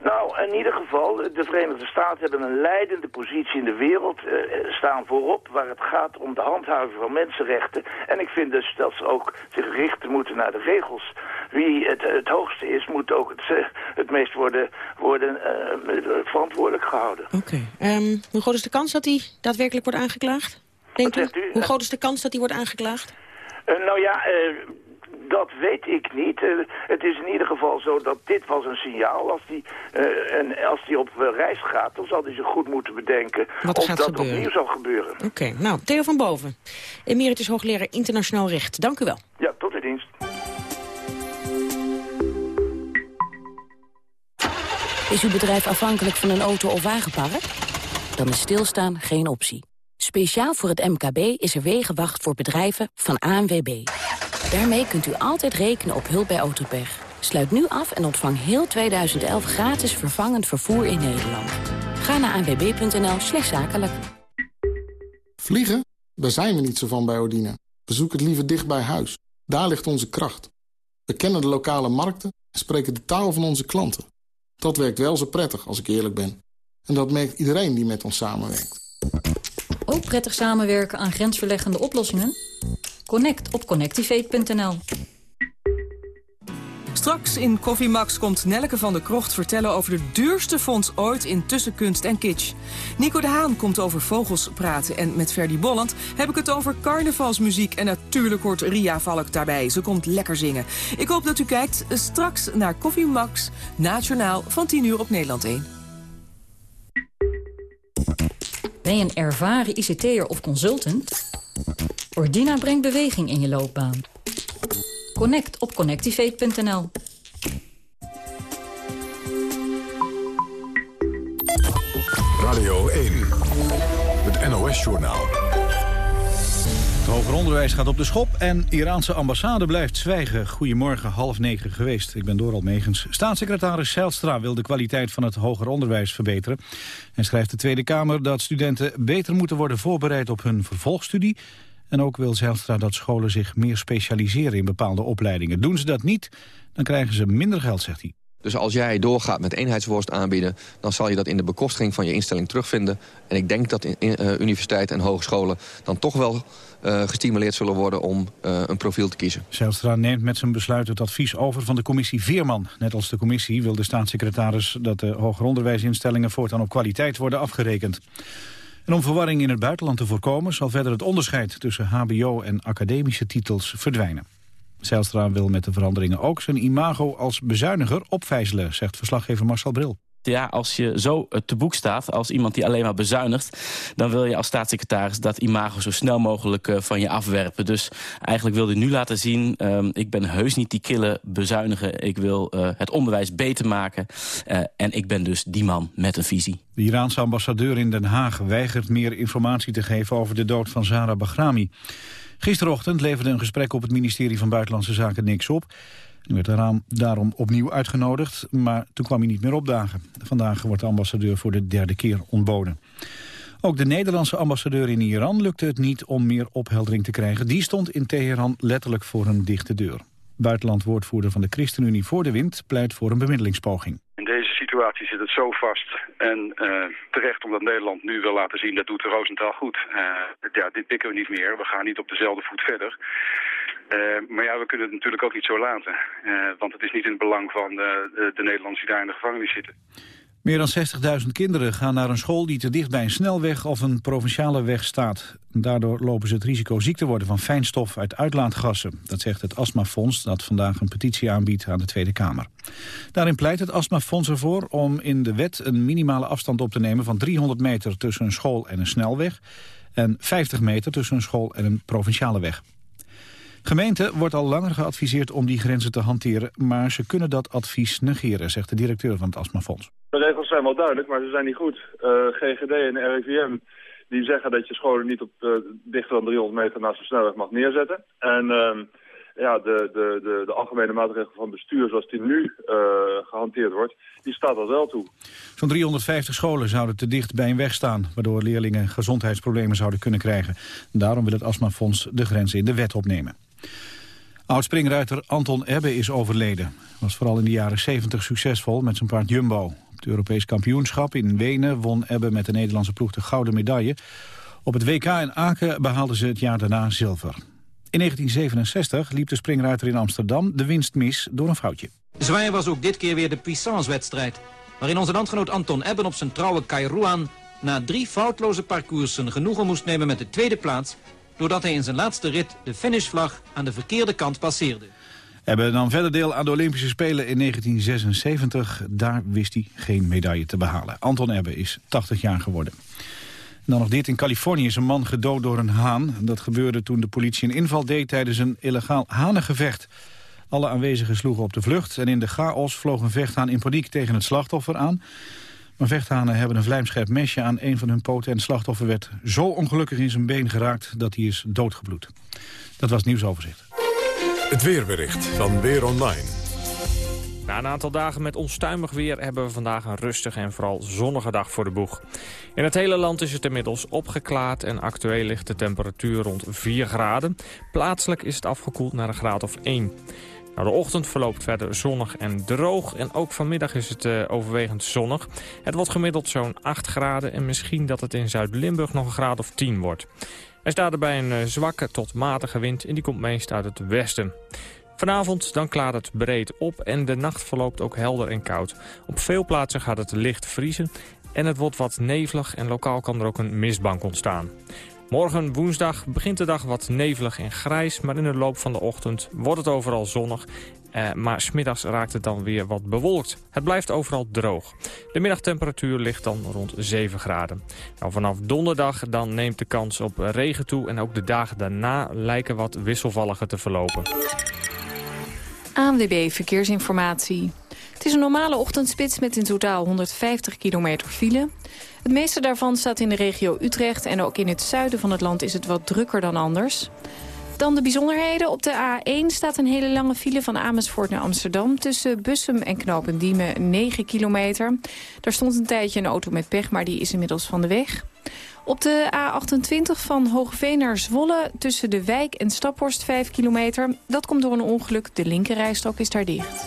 Nou, in ieder geval, de Verenigde Staten hebben een leidende positie in de wereld, uh, staan voorop waar het gaat om de handhaving van mensenrechten. En ik vind dus dat ze ook zich richten moeten naar de regels. Wie het, het hoogste is, moet ook het, het meest worden, worden verantwoordelijk gehouden. Oké. Okay. Um, hoe groot is de kans dat hij daadwerkelijk wordt aangeklaagd? Denkt u? u? Hoe groot is de kans dat hij wordt aangeklaagd? nou ja, dat weet ik niet. Uh, het is in ieder geval zo dat dit was een signaal. Als die, uh, en als die op reis gaat, dan zal hij zich goed moeten bedenken... Wat of gaat dat gebeuren. opnieuw zal gebeuren. Oké, okay, nou, Theo van Boven, emeritus hoogleraar internationaal recht. Dank u wel. Ja, tot de dienst. Is uw bedrijf afhankelijk van een auto- of wagenpark? Dan is stilstaan geen optie. Speciaal voor het MKB is er Wegenwacht voor bedrijven van ANWB. Daarmee kunt u altijd rekenen op hulp bij Autopech. Sluit nu af en ontvang heel 2011 gratis vervangend vervoer in Nederland. Ga naar anwb.nl slash zakelijk. Vliegen? Daar zijn we niet zo van bij Odina. We zoeken het liever dicht bij huis. Daar ligt onze kracht. We kennen de lokale markten en spreken de taal van onze klanten. Dat werkt wel zo prettig, als ik eerlijk ben. En dat merkt iedereen die met ons samenwerkt. Ook prettig samenwerken aan grensverleggende oplossingen? Connect op connectivate.nl. Straks in Koffie Max komt Nelleke van der Krocht vertellen over de duurste fonds ooit in tussenkunst en kitsch. Nico de Haan komt over vogels praten en met Ferdy Bolland heb ik het over carnavalsmuziek. En natuurlijk hoort Ria Valk daarbij. Ze komt lekker zingen. Ik hoop dat u kijkt straks naar Koffie Max, nationaal van 10 uur op Nederland 1. Ben je een ervaren ICT'er of consultant? Ordina brengt beweging in je loopbaan. Connect op connectivate.nl. Radio 1, het NOS-journaal. Het hoger onderwijs gaat op de schop en Iraanse ambassade blijft zwijgen. Goedemorgen, half negen geweest. Ik ben Doral Megens. Staatssecretaris Zijlstra wil de kwaliteit van het hoger onderwijs verbeteren. En schrijft de Tweede Kamer dat studenten beter moeten worden voorbereid op hun vervolgstudie. En ook wil Zijlstra dat scholen zich meer specialiseren in bepaalde opleidingen. Doen ze dat niet, dan krijgen ze minder geld, zegt hij. Dus als jij doorgaat met eenheidsworst aanbieden... dan zal je dat in de bekostiging van je instelling terugvinden. En ik denk dat in, uh, universiteiten en hogescholen... dan toch wel uh, gestimuleerd zullen worden om uh, een profiel te kiezen. Zijlstra neemt met zijn besluit het advies over van de commissie Veerman. Net als de commissie wil de staatssecretaris... dat de hoger onderwijsinstellingen voortaan op kwaliteit worden afgerekend. En om verwarring in het buitenland te voorkomen... zal verder het onderscheid tussen hbo en academische titels verdwijnen. Zijlstra wil met de veranderingen ook zijn imago als bezuiniger opvijzelen, zegt verslaggever Marcel Bril. Ja, als je zo te boek staat als iemand die alleen maar bezuinigt... dan wil je als staatssecretaris dat imago zo snel mogelijk uh, van je afwerpen. Dus eigenlijk wil hij nu laten zien... Uh, ik ben heus niet die kille bezuiniger. Ik wil uh, het onderwijs beter maken. En ik ben dus die man met een visie. De Iraanse ambassadeur in Den Haag weigert meer informatie te geven... over de dood van Zara Bahrami. Gisterochtend leverde een gesprek op het ministerie van Buitenlandse Zaken niks op. Hij werd daarom opnieuw uitgenodigd, maar toen kwam hij niet meer opdagen. Vandaag wordt de ambassadeur voor de derde keer ontboden. Ook de Nederlandse ambassadeur in Iran lukte het niet om meer opheldering te krijgen. Die stond in Teheran letterlijk voor een dichte deur. Buitenlandwoordvoerder van de ChristenUnie voor de Wind pleit voor een bemiddelingspoging. In deze situatie zit het zo vast en uh, terecht omdat Nederland nu wil laten zien dat doet de Roosentaal goed. Uh, ja, dit pikken we niet meer, we gaan niet op dezelfde voet verder. Uh, maar ja, we kunnen het natuurlijk ook niet zo laten. want het is niet in het belang van de, de Nederlanders die daar in de gevangenis zitten. Meer dan 60.000 kinderen gaan naar een school die te dicht bij een snelweg of een provinciale weg staat. Daardoor lopen ze het risico ziek te worden van fijnstof uit uitlaatgassen. Dat zegt het Astmafonds dat vandaag een petitie aanbiedt aan de Tweede Kamer. Daarin pleit het Astmafonds ervoor om in de wet een minimale afstand op te nemen van 300 meter tussen een school en een snelweg en 50 meter tussen een school en een provinciale weg. Gemeenten wordt al langer geadviseerd om die grenzen te hanteren, maar ze kunnen dat advies negeren, zegt de directeur van het Astmafonds. De regels zijn wel duidelijk, maar ze zijn niet goed. Uh, GGD en RIVM die zeggen dat je scholen niet op uh, dichter dan 300 meter naast de snelweg mag neerzetten. En uh, ja, de, de, de, de algemene maatregelen van bestuur zoals die nu uh, gehanteerd wordt, die staat dat wel toe. Zo'n 350 scholen zouden te dicht bij een weg staan, waardoor leerlingen gezondheidsproblemen zouden kunnen krijgen. Daarom wil het astmafonds de grenzen in de wet opnemen. Oud-springruiter Anton Ebbe is overleden. Was vooral in de jaren 70 succesvol met zijn paard Jumbo. Op het Europees kampioenschap in Wenen won Ebbe met de Nederlandse ploeg de gouden medaille. Op het WK in Aken behaalden ze het jaar daarna zilver. In 1967 liep de springruiter in Amsterdam de winst mis door een foutje. Zwaar was ook dit keer weer de puissance-wedstrijd... waarin onze landgenoot Anton Ebben op zijn trouwe Kairouan... na drie foutloze parcoursen genoegen moest nemen met de tweede plaats... doordat hij in zijn laatste rit de finishvlag aan de verkeerde kant passeerde. Ebbe dan verder deel aan de Olympische Spelen in 1976. Daar wist hij geen medaille te behalen. Anton Ebbe is 80 jaar geworden. Dan nog dit. In Californië is een man gedood door een haan. Dat gebeurde toen de politie een inval deed tijdens een illegaal hanengevecht. Alle aanwezigen sloegen op de vlucht en in de chaos vloog een vechthaan in paniek tegen het slachtoffer aan. Maar vechthanen hebben een vlijmscherp mesje aan een van hun poten en het slachtoffer werd zo ongelukkig in zijn been geraakt dat hij is doodgebloed. Dat was het nieuwsoverzicht. Het weerbericht van Weer Online. Na een aantal dagen met onstuimig weer hebben we vandaag een rustige en vooral zonnige dag voor de boeg. In het hele land is het inmiddels opgeklaard en actueel ligt de temperatuur rond 4 graden. Plaatselijk is het afgekoeld naar een graad of 1. Nou, de ochtend verloopt verder zonnig en droog en ook vanmiddag is het uh, overwegend zonnig. Het wordt gemiddeld zo'n 8 graden en misschien dat het in Zuid-Limburg nog een graad of 10 wordt. Er staat erbij een uh, zwakke tot matige wind en die komt meest uit het westen. Vanavond dan klaart het breed op en de nacht verloopt ook helder en koud. Op veel plaatsen gaat het licht vriezen en het wordt wat nevelig en lokaal kan er ook een mistbank ontstaan. Morgen woensdag begint de dag wat nevelig en grijs, maar in de loop van de ochtend wordt het overal zonnig. Eh, maar smiddags raakt het dan weer wat bewolkt. Het blijft overal droog. De middagtemperatuur ligt dan rond 7 graden. Nou, vanaf donderdag dan neemt de kans op regen toe en ook de dagen daarna lijken wat wisselvalliger te verlopen. ANWB Verkeersinformatie. Het is een normale ochtendspits met in totaal 150 kilometer file. Het meeste daarvan staat in de regio Utrecht... en ook in het zuiden van het land is het wat drukker dan anders. Dan de bijzonderheden. Op de A1 staat een hele lange file van Amersfoort naar Amsterdam... tussen Bussum en Knopendiemen 9 kilometer. Daar stond een tijdje een auto met pech, maar die is inmiddels van de weg. Op de A28 van Hoogveen naar Zwolle tussen de Wijk en Staphorst 5 kilometer. Dat komt door een ongeluk. De linkerrijstok is daar dicht.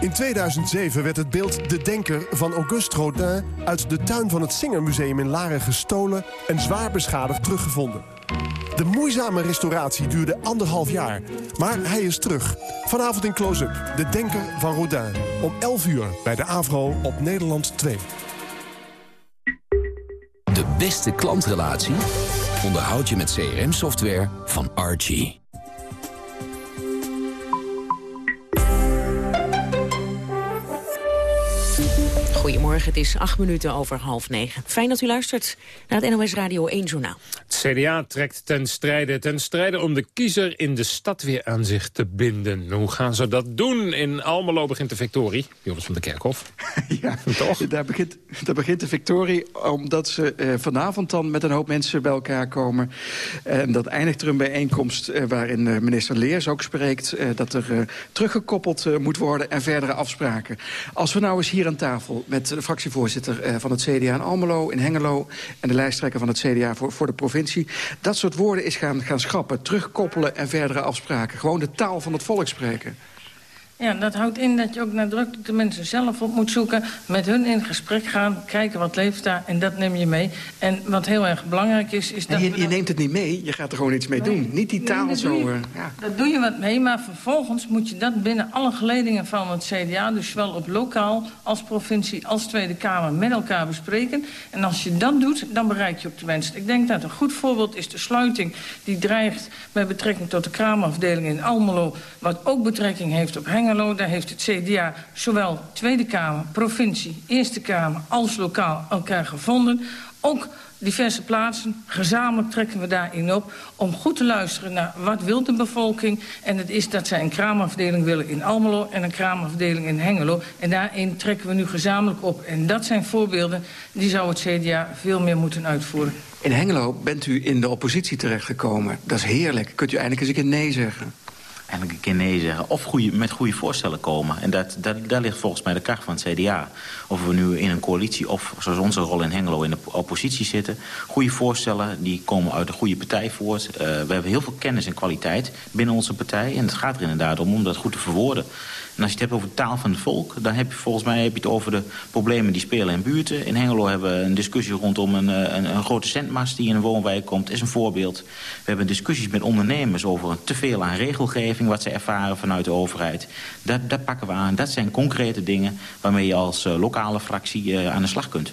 In 2007 werd het beeld De Denker van Auguste Rodin... uit de tuin van het Singermuseum in Laren gestolen... en zwaar beschadigd teruggevonden. De moeizame restauratie duurde anderhalf jaar. Maar hij is terug. Vanavond in Close-up. De Denker van Rodin. Om 11 uur bij de AVRO op Nederland 2. De beste klantrelatie onderhoud je met CRM-software van Archie. Goedemorgen, het is acht minuten over half negen. Fijn dat u luistert naar het NOS Radio 1 Journaal. Het CDA trekt ten strijde, ten strijde om de kiezer in de stad weer aan zich te binden. Hoe gaan ze dat doen? In Almelo begint de victorie. Joris van de Kerkhof. ja, toch? Daar begint, daar begint de victorie omdat ze eh, vanavond dan met een hoop mensen bij elkaar komen. En dat eindigt er een bijeenkomst eh, waarin uh, minister Leers ook spreekt... Eh, dat er eh, teruggekoppeld eh, moet worden en verdere afspraken. Als we nou eens hier aan tafel met de fractievoorzitter eh, van het CDA in Almelo, in Hengelo... en de lijsttrekker van het CDA voor, voor de provincie... dat soort woorden is gaan, gaan schrappen, terugkoppelen en verdere afspraken. Gewoon de taal van het volk spreken. Ja, dat houdt in dat je ook nadrukkelijk de mensen zelf op moet zoeken... met hun in gesprek gaan, kijken wat leeft daar en dat neem je mee. En wat heel erg belangrijk is... is dat je, je neemt het niet mee, je gaat er gewoon iets mee doen. Niet die taal nee, zo... Doe je, uh, ja. Dat doe je wat mee, maar vervolgens moet je dat binnen alle geledingen van het CDA... dus zowel op lokaal als provincie als Tweede Kamer met elkaar bespreken. En als je dat doet, dan bereik je ook de winst. Ik denk dat een goed voorbeeld is de sluiting die dreigt... bij betrekking tot de kraamafdeling in Almelo... wat ook betrekking heeft op Hengelo Daar heeft het CDA zowel Tweede Kamer, provincie, Eerste Kamer als lokaal elkaar gevonden. Ook diverse plaatsen. Gezamenlijk trekken we daarin op om goed te luisteren naar wat wil de bevolking. En het is dat zij een kraamafdeling willen in Almelo en een kraamafdeling in Hengelo. En daarin trekken we nu gezamenlijk op. En dat zijn voorbeelden die zou het CDA veel meer moeten uitvoeren. In Hengelo bent u in de oppositie terechtgekomen. Dat is heerlijk. Kunt u eindelijk eens een keer nee zeggen? Eigenlijk een keer nee zeggen. Of met goede voorstellen komen. En dat, dat, daar ligt volgens mij de kracht van het CDA. Of we nu in een coalitie of zoals onze rol in Hengelo in de oppositie zitten. Goede voorstellen die komen uit een goede partij voort. Uh, we hebben heel veel kennis en kwaliteit binnen onze partij. En het gaat er inderdaad om om dat goed te verwoorden. En als je het hebt over de taal van het volk... dan heb je volgens mij heb je het over de problemen die spelen in buurten. In Hengelo hebben we een discussie rondom een, eh, een, een grote centmast... die in een woonwijk komt, is een voorbeeld. We hebben discussies met ondernemers over te veel aan regelgeving... wat ze ervaren vanuit de overheid. Dat, dat pakken we aan. Dat zijn concrete dingen waarmee je als uh, lokale fractie uh, aan de slag kunt.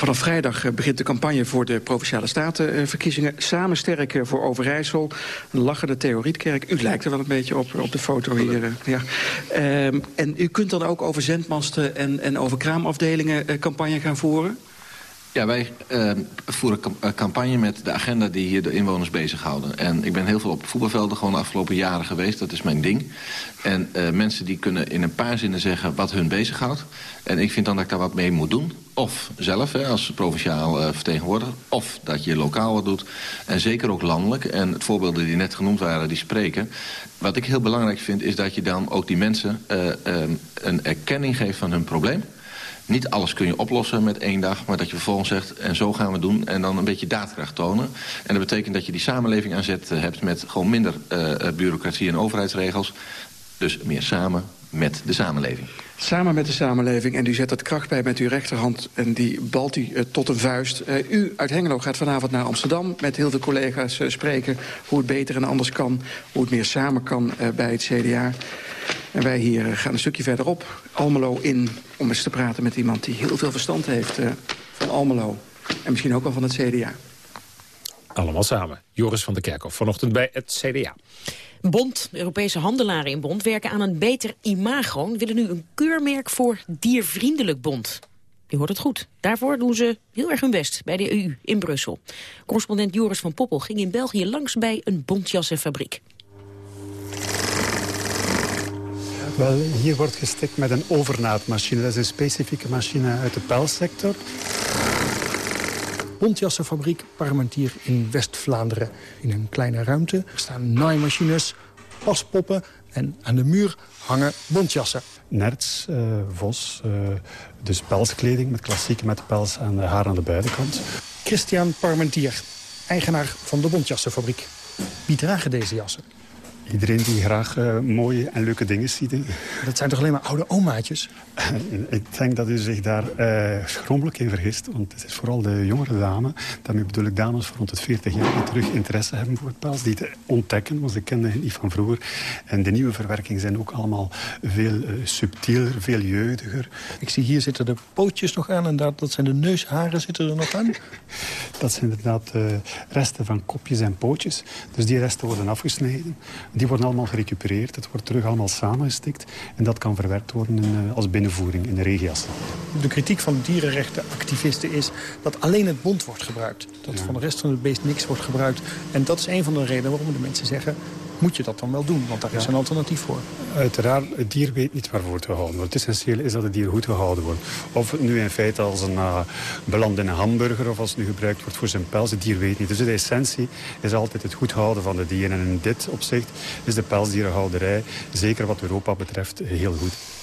Vanaf vrijdag eh, begint de campagne voor de Provinciale Statenverkiezingen. Samen sterk voor Overijssel. Een lachende theorietkerk. U lijkt er wel een beetje op, op de foto hier. Eh, ja. Um, en u kunt dan ook over zendmasten en, en over kraamafdelingen campagne gaan voeren? Ja, wij uh, voeren campagne met de agenda die hier de inwoners bezighouden. En ik ben heel veel op voetbalvelden gewoon de afgelopen jaren geweest. Dat is mijn ding. En uh, mensen die kunnen in een paar zinnen zeggen wat hun bezighoudt. En ik vind dan dat ik daar wat mee moet doen. Of zelf, hè, als provinciaal uh, vertegenwoordiger. Of dat je lokaal wat doet. En zeker ook landelijk. En het voorbeelden die net genoemd waren, die spreken. Wat ik heel belangrijk vind, is dat je dan ook die mensen um, een erkenning geeft van hun probleem. Niet alles kun je oplossen met één dag, maar dat je vervolgens zegt... en zo gaan we doen en dan een beetje daadkracht tonen. En dat betekent dat je die samenleving aan zet hebt... met gewoon minder uh, bureaucratie en overheidsregels. Dus meer samen met de samenleving. Samen met de samenleving. En u zet dat kracht bij met uw rechterhand en die balt u uh, tot een vuist. Uh, u uit Hengelo gaat vanavond naar Amsterdam met heel veel collega's uh, spreken... hoe het beter en anders kan, hoe het meer samen kan bij het CDA. En wij hier gaan een stukje verderop, Almelo in... om eens te praten met iemand die heel veel verstand heeft van Almelo. En misschien ook wel van het CDA. Allemaal samen. Joris van der Kerkhoff vanochtend bij het CDA. Bond, Europese handelaren in Bond, werken aan een beter imago... en willen nu een keurmerk voor diervriendelijk Bond. Je hoort het goed. Daarvoor doen ze heel erg hun best bij de EU in Brussel. Correspondent Joris van Poppel ging in België langs bij een bontjassenfabriek. Wel, hier wordt gestikt met een overnaadmachine. Dat is een specifieke machine uit de pijlsector bontjassenfabriek Parmentier in West-Vlaanderen. In een kleine ruimte staan naaimachines, paspoppen en aan de muur hangen bontjassen. Nerts, uh, vos, uh, dus pelskleding met klassieke met pels en haar aan de buitenkant. Christian Parmentier, eigenaar van de bontjassenfabriek. Wie dragen deze jassen? Iedereen die graag uh, mooie en leuke dingen ziet. Dat zijn toch alleen maar oude omaatjes? ik denk dat u zich daar uh, schrommelijk in vergist. Want het is vooral de jongere dame. Daarmee bedoel ik dames van rond het 40 jaar die terug interesse hebben voor het pels. Die het ontdekken, want ze kenden het niet van vroeger. En de nieuwe verwerkingen zijn ook allemaal veel uh, subtieler, veel jeugdiger. Ik zie hier zitten de pootjes nog aan en dat, dat zijn de neusharen zitten er nog aan. dat zijn inderdaad resten van kopjes en pootjes. Dus die resten worden afgesneden. Die worden allemaal gerecupereerd. Het wordt terug allemaal samengestikt. En dat kan verwerkt worden in, als binnenvoering in de regias. De kritiek van dierenrechtenactivisten is dat alleen het bont wordt gebruikt. Dat ja. van de rest van het beest niks wordt gebruikt. En dat is een van de redenen waarom de mensen zeggen moet je dat dan wel doen, want daar is een alternatief voor. Uiteraard, het dier weet niet waarvoor het gehouden wordt. Het essentiële is dat het dier goed gehouden wordt. Of het nu in feite als een uh, beland in een hamburger... of als het nu gebruikt wordt voor zijn pels, het dier weet niet. Dus de essentie is altijd het goed houden van de dieren. En in dit opzicht is de pelsdierenhouderij, zeker wat Europa betreft, heel goed.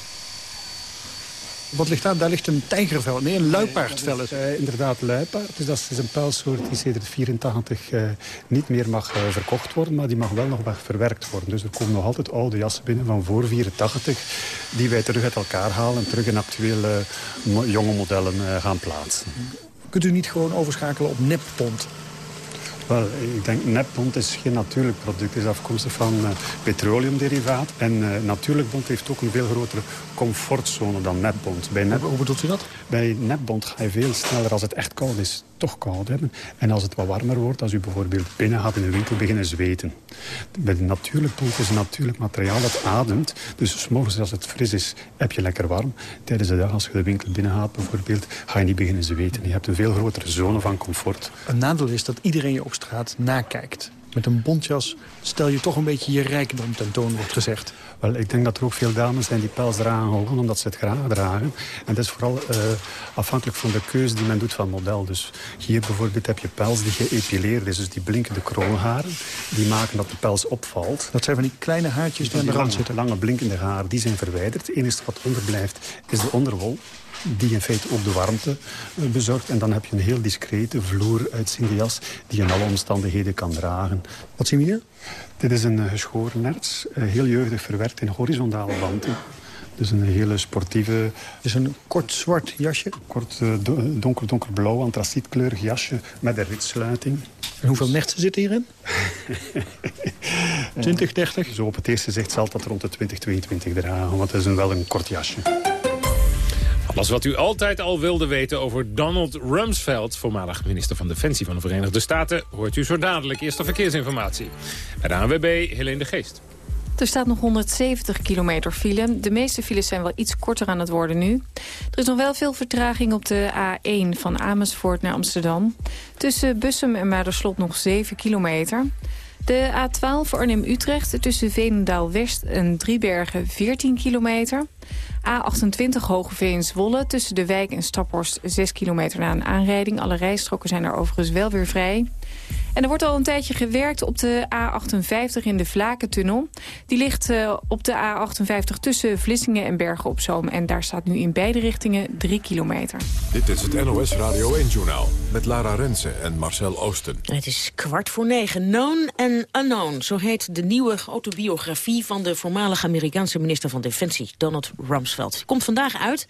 Wat ligt daar? Daar ligt een tijgervel. Nee, een luipaardvel. is, uh, inderdaad, luipaard. Dus dat is een pijlsoort die sinds 84 uh, niet meer mag uh, verkocht worden. Maar die mag wel nog verwerkt worden. Dus er komen nog altijd oude jassen binnen van voor 84. Die wij terug uit elkaar halen en terug in actuele jonge modellen gaan plaatsen. Kunt u niet gewoon overschakelen op neppont? Wel, ik denk nepbont is geen natuurlijk product. Het is afkomstig van uh, petroleumderivaat. En uh, natuurlijk bont heeft ook een veel grotere comfortzone dan netbond. Bij. Hoe bedoelt u dat? Bij netbond ga je veel sneller als het echt koud is toch koud hebben. En als het wat warmer wordt, als u bijvoorbeeld binnen gaat in een winkel beginnen zweten. Met natuurlijk poep is een natuurlijk materiaal dat ademt. Dus s morgens als het fris is, heb je lekker warm. Tijdens de dag, als je de winkel binnen gaat bijvoorbeeld, ga je niet beginnen zweten. Je hebt een veel grotere zone van comfort. Een nadeel is dat iedereen je op straat nakijkt. Met een bontjas stel je toch een beetje je rijkdom tentoon, wordt gezegd. Wel, ik denk dat er ook veel dames zijn die pels dragen gewoon omdat ze het graag dragen. En dat is vooral uh, afhankelijk van de keuze die men doet van model. Dus hier bijvoorbeeld heb je pels die geëpileerd is. Dus die blinkende kroonharen, die maken dat de pels opvalt. Dat zijn van die kleine haartjes die aan de rand zitten. Lange blinkende haren, die zijn verwijderd. Het enige wat onderblijft is de onderwol die in feite ook de warmte eh, bezorgt. En dan heb je een heel discrete, vloer uitziende jas die je in alle omstandigheden kan dragen. Wat zien we hier? Dit is een eh, geschoren nerts, eh, heel jeugdig verwerkt in horizontale banden. Dus een hele sportieve... Het is een kort zwart jasje? Kort donker, donkerblauw, antracietkleurig jasje met een ritsluiting. En hoeveel nechten zitten hierin? 20, 30? Zo op het eerste zicht zal dat rond de 20, 22 dragen, want het is een, wel een kort jasje. Alles wat u altijd al wilde weten over Donald Rumsfeld... voormalig minister van Defensie van de Verenigde Staten... hoort u zo dadelijk. Eerste verkeersinformatie. Bij de ANWB, Helene de Geest. Er staat nog 170 kilometer file. De meeste files zijn wel iets korter aan het worden nu. Er is nog wel veel vertraging op de A1 van Amersfoort naar Amsterdam. Tussen Bussum en Muiderslot nog 7 kilometer. De A12 Arnhem-Utrecht tussen Veenendaal-West en Driebergen 14 kilometer. A28 Hogeveen-Zwolle tussen de wijk en Staphorst 6 kilometer na een aanrijding. Alle rijstroken zijn er overigens wel weer vrij. En er wordt al een tijdje gewerkt op de A58 in de Vlakentunnel. Die ligt uh, op de A58 tussen Vlissingen en Bergen op Zoom. En daar staat nu in beide richtingen 3 kilometer. Dit is het NOS Radio 1-journaal met Lara Rensen en Marcel Oosten. Het is kwart voor negen. Known and Unknown, zo heet de nieuwe autobiografie... van de voormalige Amerikaanse minister van Defensie, Donald Rumsfeld. Komt vandaag uit.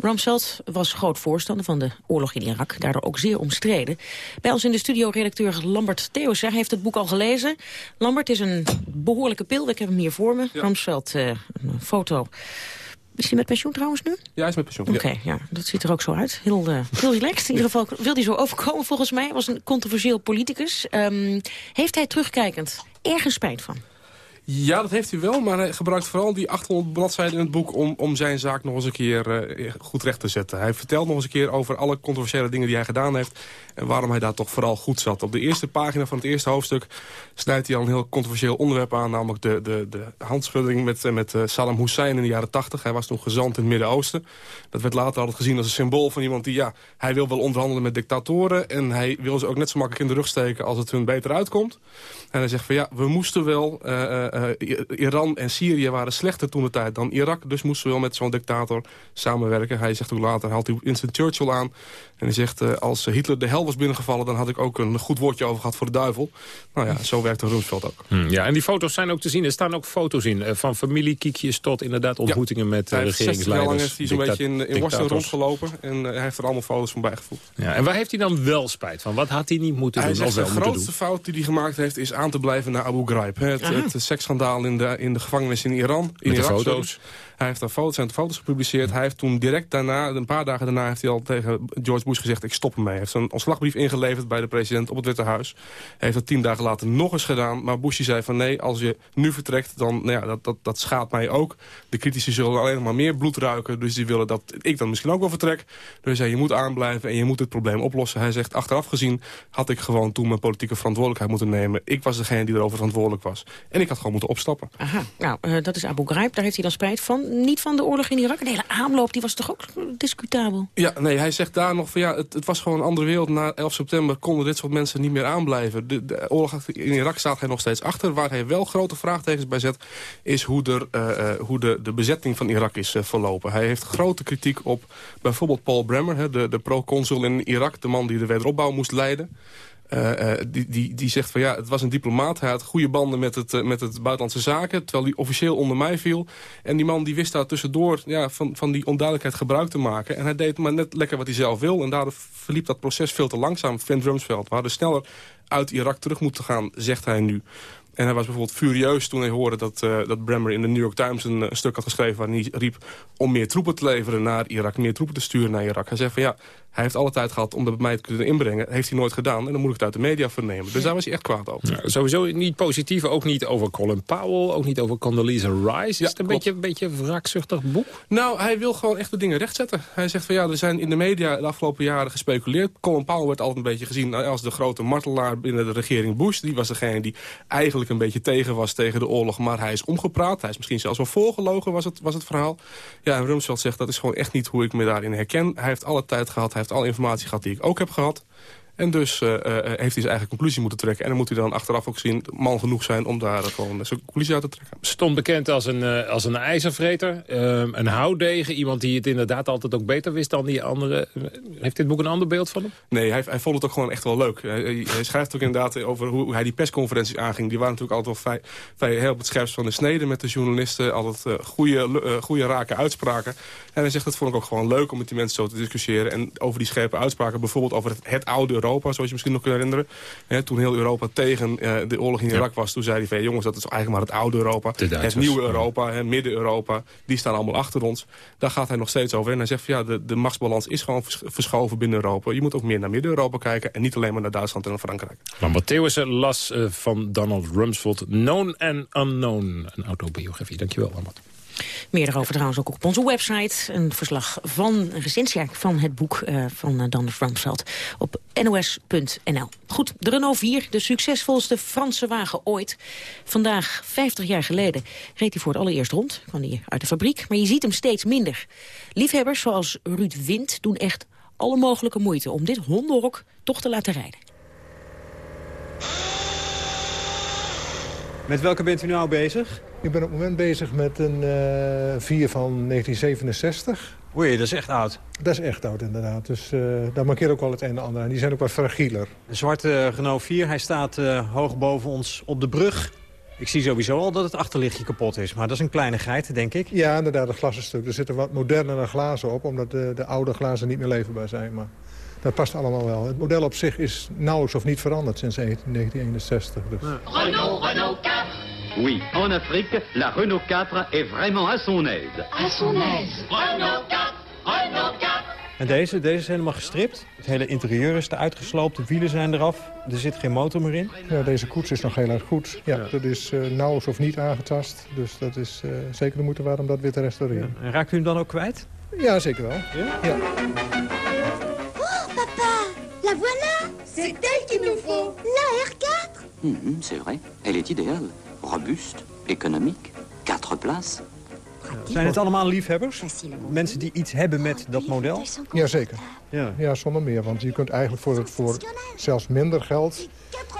Rumsfeld was groot voorstander van de oorlog in Irak, daardoor ook zeer omstreden. Bij ons in de studio redacteur Lambert Theos, hij heeft het boek al gelezen. Lambert is een behoorlijke pil, ik heb hem hier voor me. Ja. Rumsfeld, uh, een foto. Is hij met pensioen trouwens nu? Ja, hij is met pensioen. Oké, ja. dat ziet er ook zo uit. Heel, uh, heel relaxed. In ieder geval wil hij zo overkomen volgens mij. Hij was een controversieel politicus. Um, heeft hij terugkijkend ergens spijt van? Ja, dat heeft hij wel, maar hij gebruikt vooral die 800 bladzijden in het boek... om, om zijn zaak nog eens een keer uh, goed recht te zetten. Hij vertelt nog eens een keer over alle controversiële dingen die hij gedaan heeft... en waarom hij daar toch vooral goed zat. Op de eerste pagina van het eerste hoofdstuk snijdt hij al een heel controversieel onderwerp aan... namelijk de, de, de handschudding met, eh, met uh, Saddam Hussein in de jaren 80. Hij was toen gezant in het Midden-Oosten. Dat werd later altijd gezien als een symbool van iemand die... ja, hij wil wel onderhandelen met dictatoren... en hij wil ze ook net zo makkelijk in de rug steken als het hun beter uitkomt. En hij zegt van ja, we moesten wel... Iran en Syrië waren slechter toen de tijd dan Irak. Dus moesten we wel met zo'n dictator samenwerken. Hij zegt ook later, haalt hij Winston Churchill aan. En hij zegt, uh, als Hitler de hel was binnengevallen... dan had ik ook een goed woordje over gehad voor de duivel. Nou ja, zo werkte Roosevelt ook. Hmm, ja, en die foto's zijn ook te zien. Er staan ook foto's in. Uh, van familiekiekjes tot inderdaad ontmoetingen ja, met regeringsleiders. Hij heeft zo'n beetje in, in Washington rondgelopen. En hij heeft er allemaal foto's van bijgevoegd. Ja, en waar heeft hij dan wel spijt van? Wat had hij niet moeten hij doen? Hij zegt, de grootste fout die hij gemaakt heeft... is aan te blijven naar Abu Ghraib. Het, het seksschandaal in de, in de gevangenis in Iran. In Met Irak, de foto's. Hij heeft daar foto's, zijn foto's gepubliceerd. Hij heeft toen direct daarna, een paar dagen daarna... heeft hij al tegen George Bush gezegd, ik stop ermee. Hij heeft een ontslagbrief ingeleverd bij de president op het Witte Huis. Hij heeft dat tien dagen later nog eens gedaan. Maar Bush zei van nee, als je nu vertrekt, dan nou ja, dat, dat, dat schaadt mij ook. De critici zullen alleen maar meer bloed ruiken. Dus die willen dat ik dan misschien ook wel vertrek. Dus hij zei, je moet aanblijven en je moet het probleem oplossen. Hij zegt, achteraf gezien had ik gewoon toen mijn politieke verantwoordelijkheid moeten nemen. Ik was degene die erover verantwoordelijk was. En ik had gewoon moeten opstappen. Aha, nou, uh, dat is Abu Ghraib. Daar heeft hij dan spijt van. Niet van de oorlog in Irak. De hele aanloop die was toch ook discutabel? Ja, nee, hij zegt daar nog van ja, het, het was gewoon een andere wereld. Na 11 september konden dit soort mensen niet meer aanblijven. De, de oorlog in Irak staat hij nog steeds achter. Waar hij wel grote vraagtekens bij zet, is hoe, er, uh, hoe de, de bezetting van Irak is uh, verlopen. Hij heeft grote kritiek op bijvoorbeeld Paul Bremer, hè, de, de pro-consul in Irak. De man die de wederopbouw moest leiden. Uh, die, die, die zegt van ja, het was een diplomaat. Hij had goede banden met het, uh, met het buitenlandse zaken. Terwijl hij officieel onder mij viel. En die man die wist daar tussendoor ja, van, van die onduidelijkheid gebruik te maken. En hij deed maar net lekker wat hij zelf wil. En daardoor verliep dat proces veel te langzaam. Vindt Rumsfeld. We hadden sneller uit Irak terug moeten gaan, zegt hij nu. En hij was bijvoorbeeld furieus toen hij hoorde dat, uh, dat Bremer in de New York Times een, een, stuk had geschreven... waarin hij riep om meer troepen te leveren naar Irak, meer troepen te sturen naar Irak. Hij zei van ja, Hij heeft alle tijd gehad om dat bij mij te kunnen inbrengen. Heeft hij nooit gedaan. En dan moet ik het uit de media vernemen. Dus daar was hij echt kwaad over. Ja, sowieso niet positief. Ook niet over Colin Powell. Ook niet over Condoleezza Rice. Is het een beetje, een beetje wraakzuchtig boek? Nou, hij wil gewoon echt de dingen rechtzetten. Hij zegt van ja, er zijn in de media de afgelopen jaren gespeculeerd. Colin Powell werd altijd een beetje gezien als de grote martelaar binnen de regering Bush. Die was degene die eigenlijk een beetje tegen was tegen de oorlog. Maar hij is omgepraat. Hij is misschien zelfs wel voorgelogen, was het, was het verhaal. Ja, en Rumsfeld zegt dat is gewoon echt niet hoe ik me daarin herken. Hij heeft alle tijd gehad. Heeft alle informatie gehad die ik ook heb gehad. En dus uh, heeft hij zijn eigen conclusie moeten trekken. En dan moet hij dan achteraf ook zien, man genoeg zijn om daar gewoon zijn conclusie uit te trekken. Stond bekend als een, als een ijzervreter, uh, een houdegen. Iemand die het inderdaad altijd ook beter wist dan die andere. Heeft dit boek een ander beeld van hem? Nee, hij, hij vond het ook gewoon echt wel leuk. Hij, hij, schrijft ook inderdaad over hoe hij die persconferenties aanging. Die waren natuurlijk altijd wel vrij, vrij heel op het scherpst van de snede met de journalisten. Altijd goede, goede rake uitspraken. En hij zegt, dat vond ik ook gewoon leuk om met die mensen zo te discussiëren. En over die scherpe uitspraken, bijvoorbeeld over het, het oude Europa, zoals je misschien nog kunt herinneren. toen heel Europa tegen uh, de oorlog in Irak was, toen zei hij van... jongens, dat is eigenlijk maar het oude Europa. Het nieuwe Europa, Midden-Europa, die staan allemaal achter ons. Daar gaat hij nog steeds over. En hij zegt van ja, de, de machtsbalans is gewoon verschoven binnen Europa. Je moet ook meer naar Midden-Europa kijken en niet alleen maar naar Duitsland en naar Frankrijk. Lambert Theeuwissen las uh, van Donald Rumsfeld Known and Unknown. Een autobiografie. Dankjewel, Lambert. Meer daarover trouwens ook op onze website. Een verslag van een recensie van het boek uh, van uh, Dan Rumsfeld op nos.nl. Goed, de Renault 4, de succesvolste Franse wagen ooit. Vandaag, 50 jaar geleden, reed hij voor het allereerst rond. Kwam hij uit de fabriek, maar je ziet hem steeds minder. Liefhebbers zoals Ruud Wind doen echt alle mogelijke moeite... om dit hondenhok toch te laten rijden. Met welke bent u nou bezig? Ik ben op het moment bezig met een uh, 4 van 1967. Oei, dat is echt oud. Dat is echt oud, inderdaad. Dus uh, daar markeert ook wel het een en ander. En die zijn ook wat fragieler. Een zwarte Renault 4, hij staat uh, hoog boven ons op de brug. Ik zie sowieso al dat het achterlichtje kapot is. Maar dat is een kleinigheid, denk ik. Ja, inderdaad, het glas is stuk. Er zitten wat modernere glazen op, omdat de, de oude glazen niet meer leverbaar zijn. Maar dat past allemaal wel. Het model op zich is nauwelijks of niet veranderd sinds 1961. Dus. Renault, Renault 4. Oui, en Afrique, la Renault 4 est vraiment à son aise. À son aise. Renault 4, Renault 4. En deze, deze is helemaal gestript. Het hele interieur is eruit gesloopt, de wielen zijn eraf. Er zit geen motor meer in. Ja, deze koets is nog heel erg goed. Ja, ja. dat is uh, nauwelijks of niet aangetast. Dus dat is uh, zeker de moeite waard om dat weer te restaureren. Ja. En raakt u hem dan ook kwijt? Ja, zeker wel. Ja? ja. Oh, papa, la voilà C'est elle qu'il nous faut La R4 mm -hmm, C'est vrai, elle est idéale. Robuuste, économique, 4 places. Zijn het allemaal liefhebbers? Mensen die iets hebben met dat model? Jazeker. Ja. ja, zonder meer. Want je kunt eigenlijk voor, het, voor zelfs minder geld...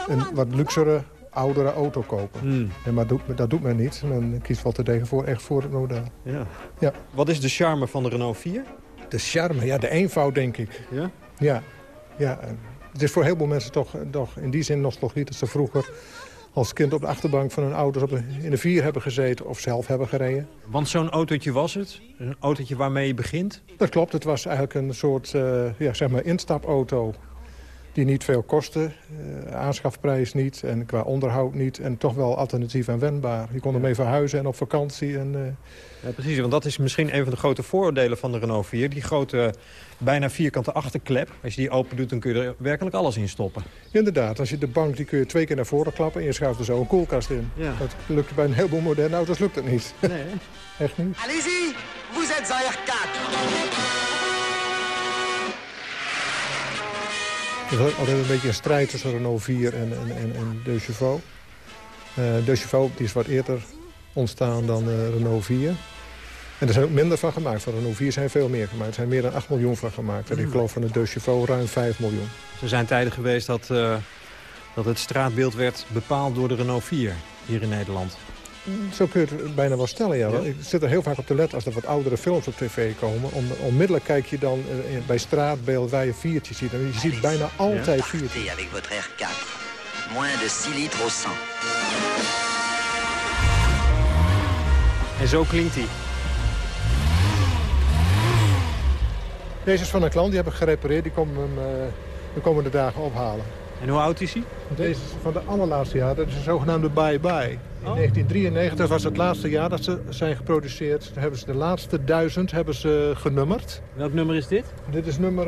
een wat luxere, oudere auto kopen. Hmm. En maar doet, dat doet men niet. Men kiest wel te tegen voor, echt voor het model. Ja. Ja. Wat is de charme van de Renault 4? De charme? Ja, de eenvoud, denk ik. Ja? Ja. ja. Het is voor heel veel mensen toch, toch in die zin nostalgie dat ze vroeger als kind op de achterbank van hun ouders op in de vier hebben gezeten of zelf hebben gereden. Want zo'n autootje was het? Een autootje waarmee je begint? Dat klopt, het was eigenlijk een soort uh, ja, zeg maar instapauto die niet veel kosten. Eh, aanschafprijs niet en qua onderhoud niet. En toch wel alternatief en wendbaar. Je kon ermee verhuizen en op vakantie. En, eh, ja, precies, want dat is misschien een van de grote voordelen van de Renault 4. Die grote, bijna vierkante achterklep. Als je die open doet, dan kun je er werkelijk alles in stoppen. Inderdaad, als je de bank die kun je twee keer naar voren klappen... en je schuift er zo een koelkast in. Dat lukt bij een heleboel moderne auto's lukt dat niet. Nee, Echt niet. Allez-y, vous êtes 4. Het is altijd een beetje een strijd tussen Renault 4 en, en, en, en De Chauveau. Uh, De Chauveau die is wat eerder ontstaan dan uh, Renault 4. En er zijn ook minder van gemaakt. Van Renault 4 zijn veel meer gemaakt. Er zijn meer dan 8 miljoen van gemaakt. En ik geloof van de De Chauveau ruim 5 miljoen. Er zijn tijden geweest dat, uh, dat het straatbeeld werd bepaald door de Renault 4 hier in Nederland. Zo kun je het bijna wel stellen, ja. ja. Ik zit er heel vaak op te letten als er wat oudere films op tv komen. Om, onmiddellijk kijk je dan uh, bij straatbeeld waar je viertjes ziet. En je ziet bijna altijd viertjes. avec votre R4. Moins de 6 litres au 100. En zo klinkt hij. Deze is van een klant, die heb ik gerepareerd. Die komen hem uh, de komende dagen ophalen. En hoe oud is hij? Deze is van de allerlaatste jaar. Dat is een zogenaamde bye-bye. In 1993 was het laatste jaar dat ze zijn geproduceerd. Toen hebben ze de laatste duizend hebben ze genummerd. Welk nummer is dit? Dit is nummer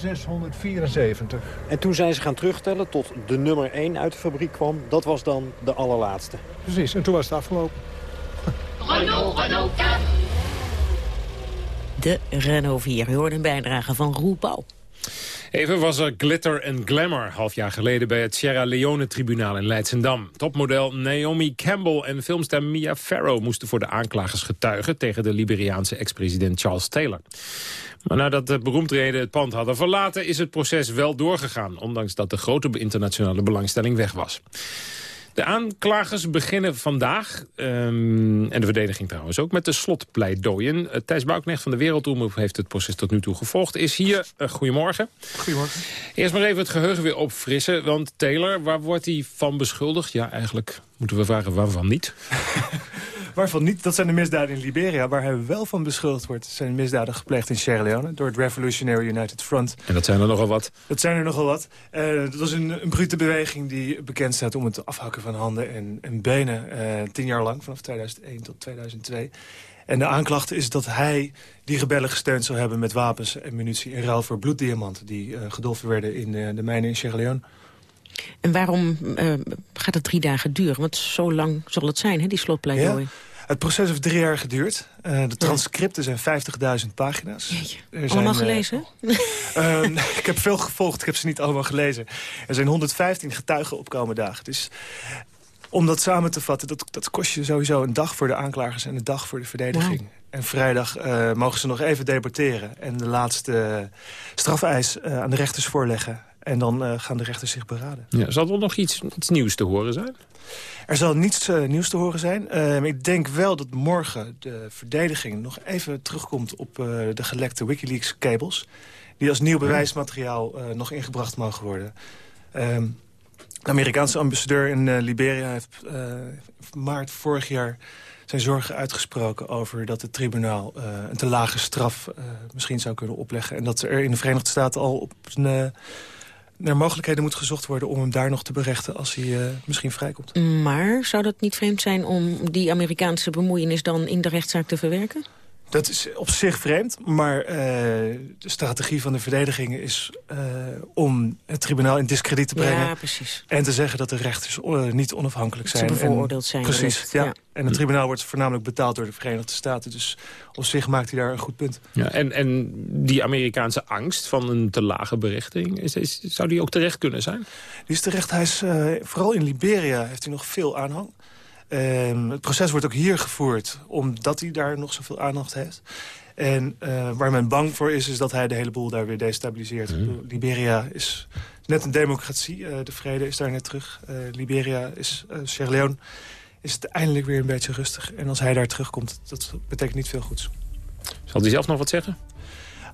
674. En toen zijn ze gaan terugtellen tot de nummer 1 uit de fabriek kwam. Dat was dan de allerlaatste. Precies, en toen was het afgelopen. Renault, Renault 4. De Renault 4. U hoort een bijdrage van Roel Pauw. Even was er glitter en glamour half jaar geleden bij het Sierra Leone-tribunaal in Leidsendam. Topmodel Naomi Campbell en filmster Mia Farrow moesten voor de aanklagers getuigen tegen de Liberiaanse ex-president Charles Taylor. Maar nadat de beroemdheden het pand hadden verlaten is het proces wel doorgegaan, ondanks dat de grote internationale belangstelling weg was. De aanklagers beginnen vandaag, ehm, en de verdediging trouwens ook, met de slotpleidooien. Uh, Thijs Bouknecht van de Wereldomroep heeft het proces tot nu toe gevolgd. Is hier, uh, goedemorgen. Goedemorgen. Eerst maar even het geheugen weer opfrissen, want Taylor, waar wordt hij van beschuldigd? Ja, eigenlijk moeten we vragen waarvan niet. Waarvan niet, dat zijn de misdaden in Liberia. Waar hij wel van beschuldigd wordt, zijn misdaden gepleegd in Sierra Leone... door het Revolutionary United Front. En dat zijn er nogal wat? Dat zijn er nogal wat. Uh, dat was een, een brute beweging die bekend staat om het afhakken van handen en, en benen. Uh, tien jaar lang, vanaf 2001 tot 2002. En de aanklacht is dat hij die rebellen gesteund zou hebben met wapens en munitie... in ruil voor bloeddiamanten die uh, gedolven werden in de mijnen in Sierra Leone. En waarom uh, gaat het drie dagen duren? Want zo lang zal het zijn, hè, die slotpleidooi. Ja. Het proces heeft drie jaar geduurd. Uh, de transcripten zijn 50.000 pagina's. Er allemaal zijn, gelezen? Uh, ik heb veel gevolgd, ik heb ze niet allemaal gelezen. Er zijn 115 getuigen opkomen dagen. Dus om dat samen te vatten, dat, dat kost je sowieso een dag voor de aanklagers... en een dag voor de verdediging. Wow. En vrijdag uh, mogen ze nog even debatteren... en de laatste strafeis aan de rechters voorleggen. En dan uh, gaan de rechters zich beraden. Ja, zal er nog iets, iets nieuws te horen zijn? Er zal niets uh, nieuws te horen zijn. Uh, ik denk wel dat morgen de verdediging nog even terugkomt... op uh, de gelekte Wikileaks-cables. Die als nieuw bewijsmateriaal nog ingebracht mogen worden. Ehm, de Amerikaanse ambassadeur in Liberia heeft maart vorig jaar zijn zorgen uitgesproken over dat het tribunaal uh, een te lage straf uh, misschien zou kunnen opleggen. En dat er in de Verenigde Staten al op een, uh, naar mogelijkheden moet gezocht worden om hem daar nog te berechten als hij uh, misschien vrijkomt. Maar zou dat niet vreemd zijn om die Amerikaanse bemoeienis dan in de rechtszaak te verwerken? Dat is op zich vreemd, maar uh, de strategie van de verdediging is uh, om het tribunaal in discrediet te brengen. Ja, precies. En te zeggen dat de rechters uh, niet onafhankelijk zijn. Dat ze bevooroordeeld zijn. Precies, ja. ja. En het tribunaal wordt voornamelijk betaald door de Verenigde Staten. Dus op zich maakt hij daar een goed punt. Ja, en, en die Amerikaanse angst van een te lage berichting, is, is, zou die ook terecht kunnen zijn? Die is terecht. Hij is, vooral in Liberia heeft hij nog veel aanhang. Um, het proces wordt ook hier gevoerd, omdat hij daar nog zoveel aandacht heeft. En uh, waar men bang voor is, is dat hij de hele boel daar weer destabiliseert. Mm. Liberia is net een democratie, uh, de vrede is daar net terug. Uh, Liberia is, Sierra Leone is het eindelijk weer een beetje rustig. En als hij daar terugkomt, dat betekent niet veel goeds. Zal hij zelf nog wat zeggen?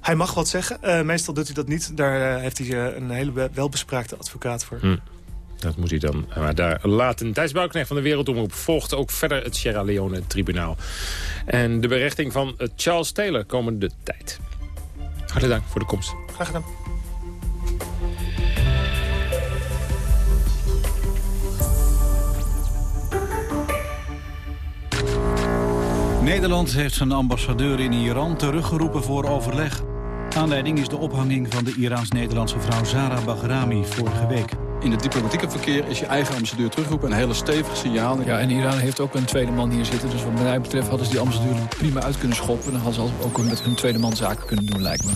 Hij mag wat zeggen. Meestal doet hij dat niet. Daar heeft hij een hele welbespraakte advocaat voor. Hmm. Dat moet hij dan maar daar laten. Thijs Bouknecht van de Wereldomroep volgt ook verder het Sierra Leone-tribunaal. En de berechting van Charles Taylor komende tijd. Hartelijk dank voor de komst. Graag gedaan. Nederland heeft zijn ambassadeur in Iran teruggeroepen voor overleg. Aanleiding is de ophanging van de Iraans-Nederlandse vrouw Zara Bahrami vorige week. In het diplomatieke verkeer is je eigen ambassadeur terugroepen een hele stevig signaal. Ja, en Iran heeft ook een tweede man hier zitten. Dus wat mij betreft hadden ze die ambassadeur prima uit kunnen schoppen. Dan hadden ze ook met hun tweede man zaken kunnen doen, lijkt me.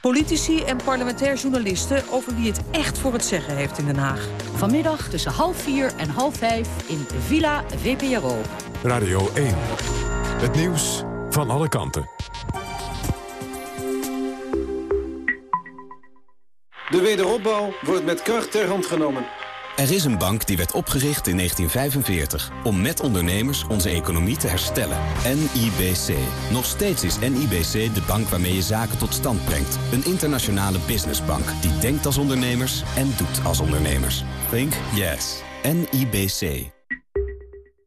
Politici en parlementair journalisten over wie het echt voor het zeggen heeft in Den Haag. Vanmiddag tussen half vier en half vijf in Villa VPRO. Radio 1. Het nieuws van alle kanten. De wederopbouw wordt met kracht ter hand genomen. Er is een bank die werd opgericht in 1945 om met ondernemers onze economie te herstellen. NIBC. Nog steeds is NIBC de bank waarmee je zaken tot stand brengt. Een internationale businessbank die denkt als ondernemers en doet als ondernemers. Think yes. NIBC.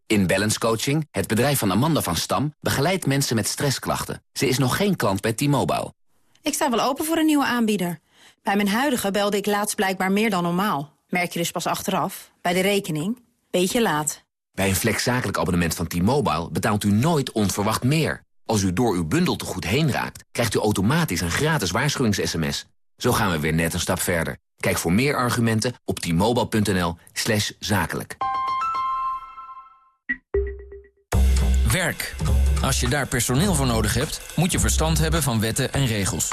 In Balance Coaching, het bedrijf van Amanda van Stam... begeleidt mensen met stressklachten. Ze is nog geen klant bij T-Mobile. Ik sta wel open voor een nieuwe aanbieder. Bij mijn huidige belde ik laatst blijkbaar meer dan normaal. Merk je dus pas achteraf. Bij de rekening. Beetje laat. Bij een flexzakelijk abonnement van T-Mobile betaalt u nooit onverwacht meer. Als u door uw bundel te goed heen raakt, krijgt u automatisch een gratis waarschuwings-sms. Zo gaan we weer net een stap verder. Kijk voor meer argumenten op t-mobile.nl slash zakelijk. Werk. Als je daar personeel voor nodig hebt, moet je verstand hebben van wetten en regels.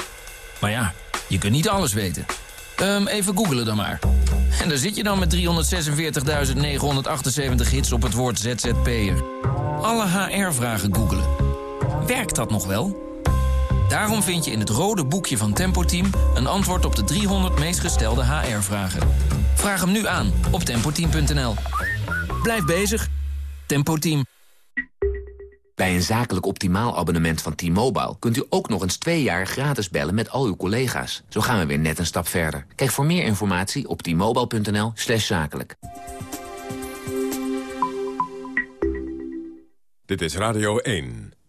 Maar ja, je kunt niet alles weten. Um, even googelen dan maar. En daar zit je dan met 346.978 hits op het woord ZZP'er. Alle HR-vragen googelen. Werkt dat nog wel? Daarom vind je in het rode boekje van Tempo Team... een antwoord op de 300 meest gestelde HR-vragen. Vraag hem nu aan op tempoteam.nl. Blijf bezig. Tempo Team. Bij een zakelijk optimaal abonnement van T-Mobile... kunt u ook nog eens twee jaar gratis bellen met al uw collega's. Zo gaan we weer net een stap verder. Kijk voor meer informatie op t-mobile.nl slash zakelijk. Dit is Radio 1.